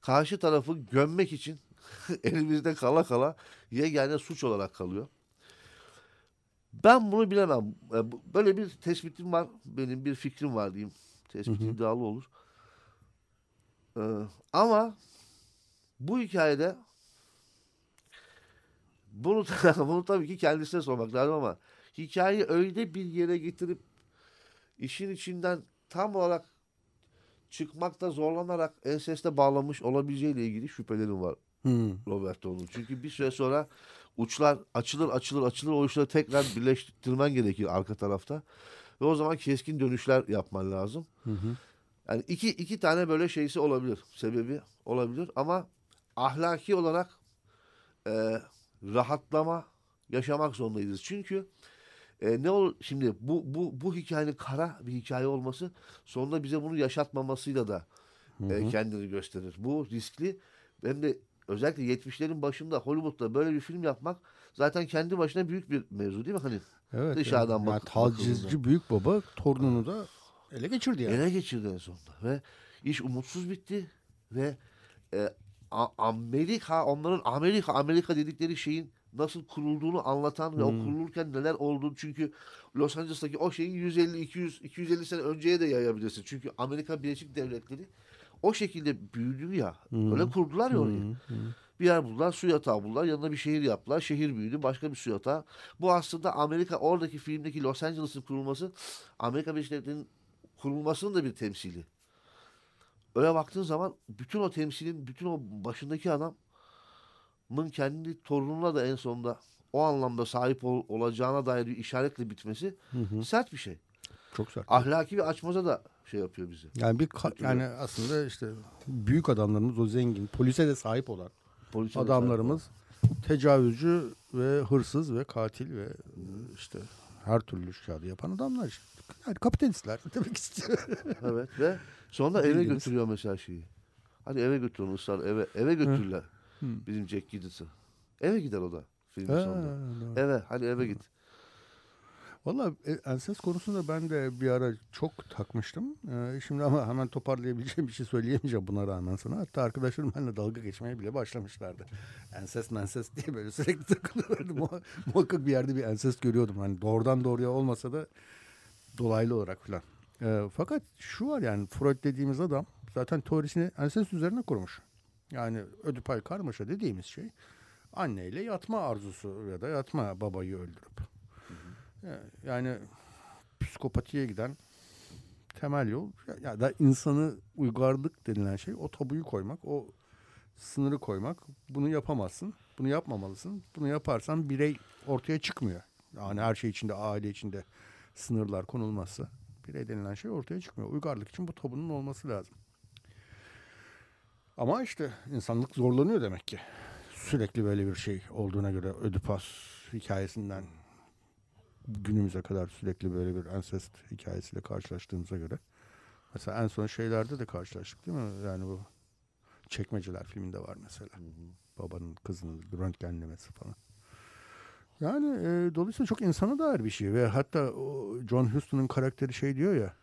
Karşı tarafı gömmek için elimizde kala kala yegane suç olarak kalıyor. Ben bunu bilemem. E, böyle bir tespitim var. Benim bir fikrim var diyeyim. Tespit iddialı olur. Ee, ama bu hikayede bunu, bunu tabii ki kendisine sormak lazım ama hikayeyi öyle bir yere getirip işin içinden tam olarak çıkmakta zorlanarak enseste bağlamış olabileceğiyle ilgili şüphelerim var. Hmm. Roberto'nun. Çünkü bir süre sonra uçlar açılır açılır açılır o uçları tekrar birleştirmen gerekir arka tarafta. Ve o zaman keskin dönüşler yapman lazım. Hı hı. Yani iki, iki tane böyle şeysi olabilir. Sebebi olabilir ama ahlaki olarak e, rahatlama yaşamak zorundayız. Çünkü e, ne ol şimdi bu bu bu hikayenin kara bir hikaye olması sonunda bize bunu yaşatmamasıyla da e, kendini gösterir. Bu riskli. Hem de özellikle 70'lerin başında Hollywood'da böyle bir film yapmak zaten kendi başına büyük bir mevzu değil mi? Hani evet, dışarıdan yani, bak. Yani tacizci büyük baba torununu da ele geçirdi yani. Ele geçirdi en sonunda ve iş umutsuz bitti ve e, Amerika onların Amerika Amerika dedikleri şeyin nasıl kurulduğunu anlatan hmm. ve o hmm. kurulurken neler olduğunu çünkü Los Angeles'taki o şeyi 150 200 250 sene önceye de yayabilirsin. Çünkü Amerika Birleşik Devletleri o şekilde büyüdü ya. Hmm. Öyle kurdular ya orayı. Hmm. Hmm. Bir yer buldular, su yatağı buldular. Yanına bir şehir yaptılar. Şehir büyüdü. Başka bir su yatağı. Bu aslında Amerika oradaki filmdeki Los Angeles'ın kurulması Amerika Birleşik Devletleri'nin kurulmasının da bir temsili. Öyle baktığın zaman bütün o temsilin, bütün o başındaki adamın kendi torununa da en sonunda o anlamda sahip ol, olacağına dair bir işaretle bitmesi hı hı. sert bir şey. Çok sert. Ahlaki bir açmaza da şey yapıyor bizi. Yani bir yani aslında işte büyük adamlarımız o zengin, polise de sahip olan polise adamlarımız tecavüzcü ve hırsız ve katil ve işte her türlü şikayet yapan adamlar işte. Yani kapitalistler demek istiyor. evet ve sonra eve götürüyor mesela şeyi. Hadi eve götürün ısrar eve eve götürürler. Bizim Jack Giddis'i. Eve gider o da filmin sonunda. Eve hadi eve git. Valla enses konusunda ben de bir ara çok takmıştım. Ee, şimdi ama hemen toparlayabileceğim bir şey söyleyemeyeceğim buna rağmen sana. Hatta arkadaşlarım benimle dalga geçmeye bile başlamışlardı. Enses menses diye böyle sürekli takılıyorlardı. Muhakkak bir yerde bir enses görüyordum. Hani doğrudan doğruya olmasa da dolaylı olarak falan. Ee, fakat şu var yani Freud dediğimiz adam zaten teorisini enses üzerine kurmuş. Yani ödipal karmaşa dediğimiz şey anneyle yatma arzusu ya da yatma babayı öldürüp yani psikopatiye giden temel yol ya da insanı uygarlık denilen şey o tabuyu koymak, o sınırı koymak. Bunu yapamazsın. Bunu yapmamalısın. Bunu yaparsan birey ortaya çıkmıyor. Yani her şey içinde, aile içinde sınırlar konulmazsa birey denilen şey ortaya çıkmıyor. Uygarlık için bu tabunun olması lazım. Ama işte insanlık zorlanıyor demek ki. Sürekli böyle bir şey olduğuna göre Ödüpas hikayesinden günümüze kadar sürekli böyle bir ancest hikayesiyle karşılaştığımıza göre. Mesela en son şeylerde de karşılaştık değil mi? Yani bu Çekmeceler filminde var mesela. Hı hı. Babanın kızını röntgenlemesi falan. Yani e, dolayısıyla çok insana dair bir şey ve hatta o John Huston'un karakteri şey diyor ya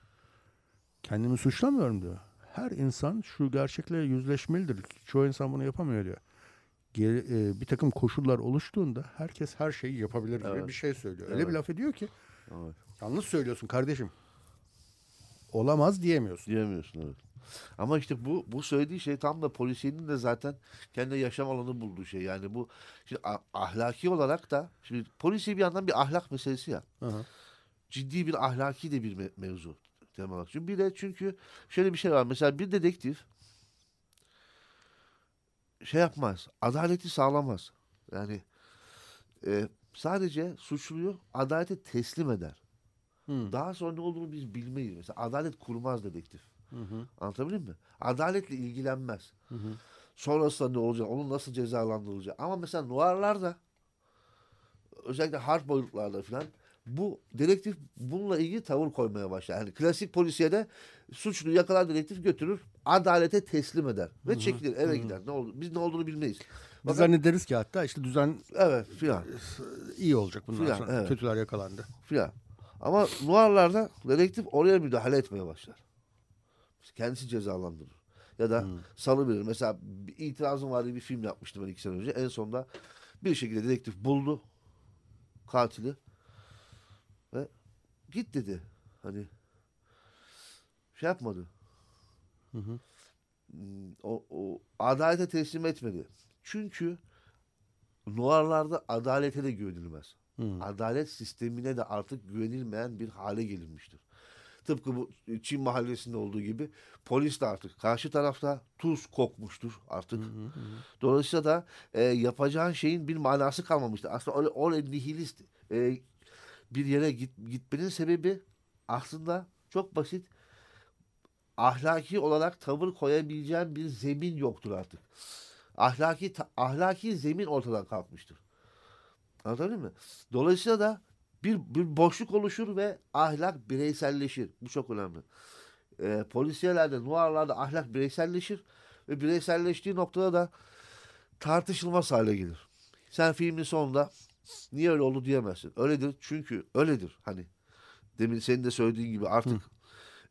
kendimi suçlamıyorum diyor. Her insan şu gerçekle yüzleşmelidir. Çoğu insan bunu yapamıyor diyor e, bir takım koşullar oluştuğunda herkes her şeyi yapabilir gibi evet. bir şey söylüyor. Öyle evet. bir laf ediyor ki evet. yanlış söylüyorsun kardeşim. Olamaz diyemiyorsun. Diyemiyorsun evet. Ama işte bu bu söylediği şey tam da polisiyenin de zaten kendi yaşam alanı bulduğu şey. Yani bu şimdi ahlaki olarak da şimdi polisiye bir yandan bir ahlak meselesi ya. Hı hı. Ciddi bir ahlaki de bir me mevzu temel olarak. Bir de çünkü şöyle bir şey var. Mesela bir dedektif şey yapmaz. Adaleti sağlamaz. Yani e, sadece suçluyu adalete teslim eder. Hı. Daha sonra ne olduğunu biz bilmeyiz. Mesela adalet kurmaz dedektif. Hı hı. Anlatabildim mi? Adaletle ilgilenmez. Hı hı. Sonrasında ne olacak? Onun nasıl cezalandırılacak? Ama mesela noirlarda özellikle hard boyutlarda falan bu dedektif bununla ilgili tavır koymaya başlar. Yani klasik polisiyede suçlu yakalar dedektif götürür adalete teslim eder ve Hı-hı. çekilir eve Hı-hı. gider. Ne oldu? Biz ne olduğunu bilmeyiz. Biz Fakat, zannederiz ki hatta işte düzen evet filan iyi olacak bundan filan, sonra. Evet. Kötüler yakalandı. Filan. Ama Noir'larda dedektif oraya müdahale etmeye başlar. Kendisi cezalandırır. Ya da hmm. salı verir. Mesela bir itirazım vardı bir film yapmıştım ben iki sene önce. En sonunda bir şekilde dedektif buldu katili git dedi. Hani şey yapmadı. Hı hı. Hmm, o, o adalete teslim etmedi. Çünkü Noirlarda adalete de güvenilmez. Hmm. Adalet sistemine de artık güvenilmeyen bir hale gelinmiştir. Tıpkı bu Çin mahallesinde olduğu gibi polis de artık karşı tarafta tuz kokmuştur artık. Hı hı hı. Dolayısıyla da e, yapacağın şeyin bir manası kalmamıştır. Aslında öyle, öyle nihilist e, bir yere git, gitmenin sebebi aslında çok basit. Ahlaki olarak tavır koyabileceğin bir zemin yoktur artık. Ahlaki ahlaki zemin ortadan kalkmıştır. Anladın mı? Dolayısıyla da bir, bir boşluk oluşur ve ahlak bireyselleşir. Bu çok önemli. E, polisiyelerde, nuarlarda ahlak bireyselleşir ve bireyselleştiği noktada da tartışılmaz hale gelir. Sen filmin sonunda niye öyle oldu diyemezsin. Öyledir çünkü öyledir. Hani demin senin de söylediğin gibi artık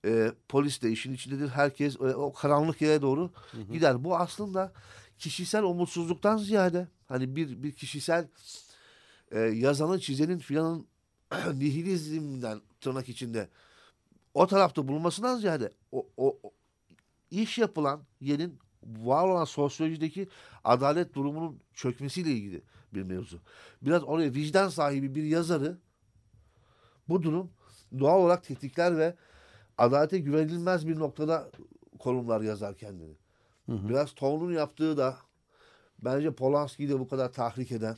e, polis de işin içindedir. Herkes o, o karanlık yere doğru hı hı. gider. Bu aslında kişisel umutsuzluktan ziyade hani bir bir kişisel e, yazanın, çizenin filanın nihilizmden tırnak içinde o tarafta bulunmasından ziyade o, o, o iş yapılan yerin var olan sosyolojideki adalet durumunun çökmesiyle ilgili bir mevzu. Biraz oraya vicdan sahibi bir yazarı bu durum doğal olarak tetikler ve adalete güvenilmez bir noktada konumlar yazar kendini. Hı hı. Biraz Ton'un yaptığı da bence Polanski'yi de bu kadar tahrik eden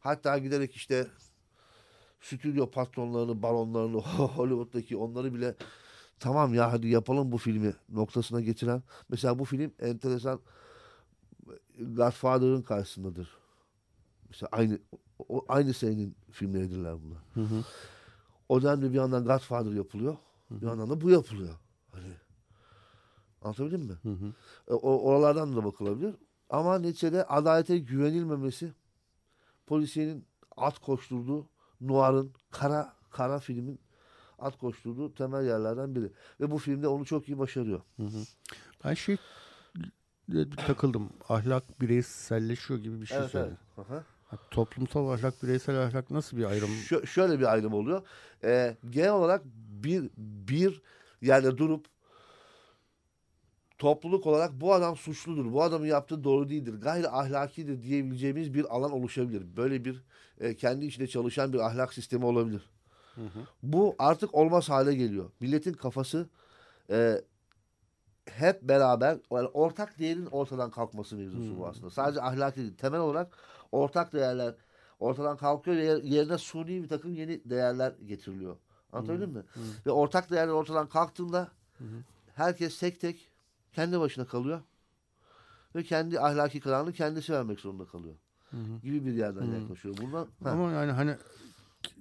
hatta giderek işte stüdyo patronlarını, baronlarını, Hollywood'daki onları bile tamam ya hadi yapalım bu filmi noktasına getiren. Mesela bu film enteresan Godfather'ın karşısındadır. Mesela aynı o, aynı senenin filmleridirler bunlar. Hı hı. O dönemde bir yandan Godfather yapılıyor. Hı hı. Bir yandan da bu yapılıyor. Hani anlatabildim mi? Hı hı. E, o, oralardan da bakılabilir. Ama neticede adalete güvenilmemesi polisiyenin at koşturduğu Noir'ın kara kara filmin at koşturduğu temel yerlerden biri. Ve bu filmde onu çok iyi başarıyor. Hı hı. Ben şey takıldım. Ahlak bireyselleşiyor gibi bir şey evet, söyledin. Evet. Toplumsal ahlak, bireysel ahlak nasıl bir ayrım? Ş- şöyle bir ayrım oluyor. Ee, genel olarak bir bir yerde durup topluluk olarak bu adam suçludur, bu adamın yaptığı doğru değildir, gayri ahlakidir diyebileceğimiz bir alan oluşabilir. Böyle bir e, kendi içinde çalışan bir ahlak sistemi olabilir. Hı hı. Bu artık olmaz hale geliyor. Milletin kafası e, hep beraber yani ortak değerin ortadan kalkması mevzusu hmm. bu aslında. Sadece ahlaki değil. Temel olarak ortak değerler ortadan kalkıyor ve yerine suni bir takım yeni değerler getiriliyor. Anlatabildim hmm. mi? Hmm. Ve ortak değerler ortadan kalktığında hmm. herkes tek tek kendi başına kalıyor. Ve kendi ahlaki kararını kendisi vermek zorunda kalıyor. Hı. Gibi bir yerden hı. yaklaşıyor. Bundan, Ama yani hani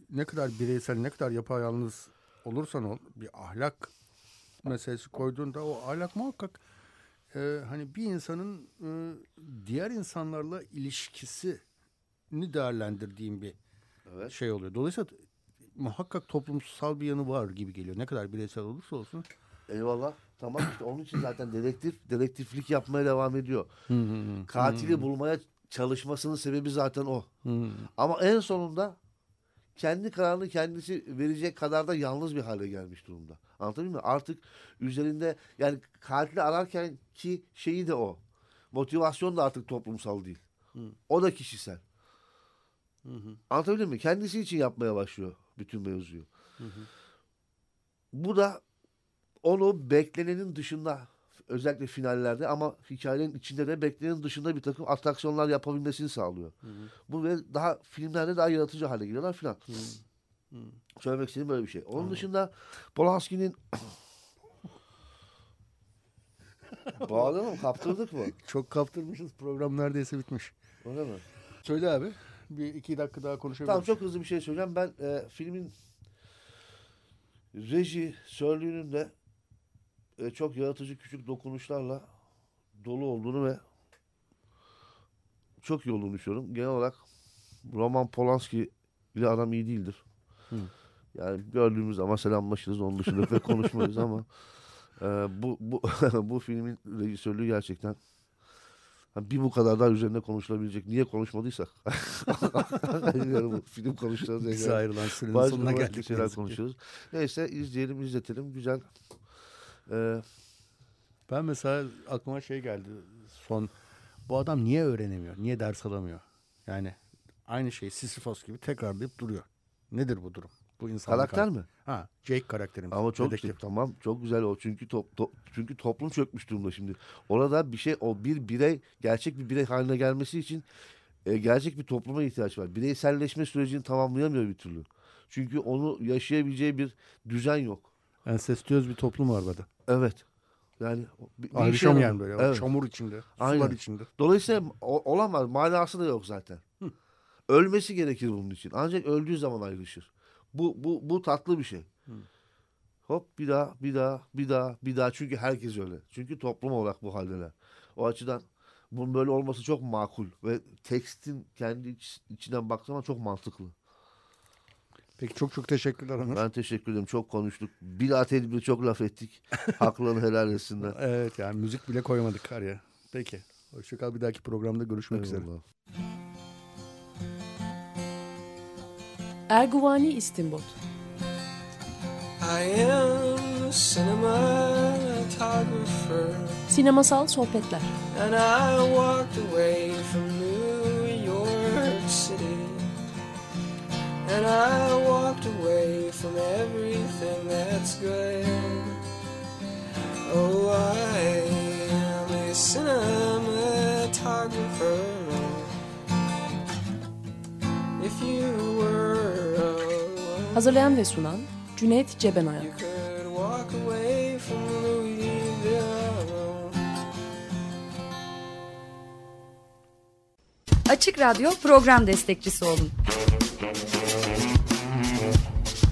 ne kadar bireysel, ne kadar yapayalnız olursan ol bir ahlak meselesi koyduğunda o ahlak muhakkak e, hani bir insanın e, diğer insanlarla ilişkisini değerlendirdiğim bir evet. şey oluyor. Dolayısıyla muhakkak toplumsal bir yanı var gibi geliyor. Ne kadar bireysel olursa olsun. Eyvallah. Tamam işte onun için zaten dedektif dedektiflik yapmaya devam ediyor. Katili bulmaya çalışmasının sebebi zaten o. Ama en sonunda kendi kararını kendisi verecek kadar da yalnız bir hale gelmiş durumda. Anlatabiliyor muyum? Artık üzerinde yani katili ararken ki şeyi de o. Motivasyon da artık toplumsal değil. Hı. O da kişisel. Hı hı. Anlatabiliyor muyum? Kendisi için yapmaya başlıyor bütün mevzuyu. Hı hı. Bu da onu beklenenin dışında özellikle finallerde ama hikayenin içinde de beklenenin dışında bir takım atraksiyonlar yapabilmesini sağlıyor. Hı hı. Bu ve daha filmlerde daha yaratıcı hale geliyorlar filan. Söylemek istediğim böyle bir şey. Onun hı. dışında Polanski'nin Bağlı mı? Kaptırdık mı? Çok kaptırmışız. Program neredeyse bitmiş. Öyle mi? Söyle abi. Bir iki dakika daha konuşabiliriz. Tamam çok hızlı bir şey söyleyeceğim. Ben e, filmin reji sörlüğünün de e, çok yaratıcı küçük dokunuşlarla dolu olduğunu ve çok iyi olduğunu düşünüyorum. Genel olarak Roman Polanski ile adam iyi değildir. Hı. Yani gördüğümüz zaman selamlaşırız. Onun dışında pek konuşmayız ama e, bu bu bu filmin rejisörlüğü gerçekten bir bu kadar daha üzerine konuşulabilecek. Niye konuşmadıysak. yani film konuşacağız. Bize ayrılan sürenin sonuna geldik. şeyler konuşuyoruz. Neyse izleyelim, izletelim. Güzel. Ee, ben mesela aklıma şey geldi. Son bu adam niye öğrenemiyor? Niye ders alamıyor? Yani aynı şey Sisyphos gibi tekrarlayıp duruyor. Nedir bu durum? Bu insan karakter mi? Ha, Jake karakterimiz. Ama çok işte, tamam çok güzel o çünkü top, to, çünkü toplum çökmüş durumda şimdi. Orada bir şey o bir birey gerçek bir birey haline gelmesi için e, gerçek bir topluma ihtiyaç var. Bireyselleşme sürecini tamamlayamıyor bir türlü. Çünkü onu yaşayabileceği bir düzen yok. Ensestiyöz bir toplum var burada. Evet. Yani bir, Ayrışamayan şey böyle. Evet. Çamur içinde, Aynen. sular içinde. Dolayısıyla o, olamaz. Manası da yok zaten. Hı. Ölmesi gerekir bunun için. Ancak öldüğü zaman ayrışır. Bu, bu, bu tatlı bir şey. Hı. Hop bir daha, bir daha, bir daha, bir daha. Çünkü herkes öyle. Çünkü toplum olarak bu haldeler. O açıdan bunun böyle olması çok makul. Ve tekstin kendi iç, içinden baktığım çok mantıklı. Peki çok çok teşekkürler Onur. Ben teşekkür ederim. Çok konuştuk. Bila tedbir çok laf ettik. Haklarını helal etsinler. evet yani müzik bile koymadık araya. Peki. Hoşçakal bir dahaki programda görüşmek Eyvallah. üzere. Erguvani İstimbot Sinemasal Sohbetler And I walked away from And I walked away from everything that's good Oh, I am a cinematographer If you were Hazırlayan ve sunan Cüneyt Cebenayak. Açık Radyo program destekçisi olun.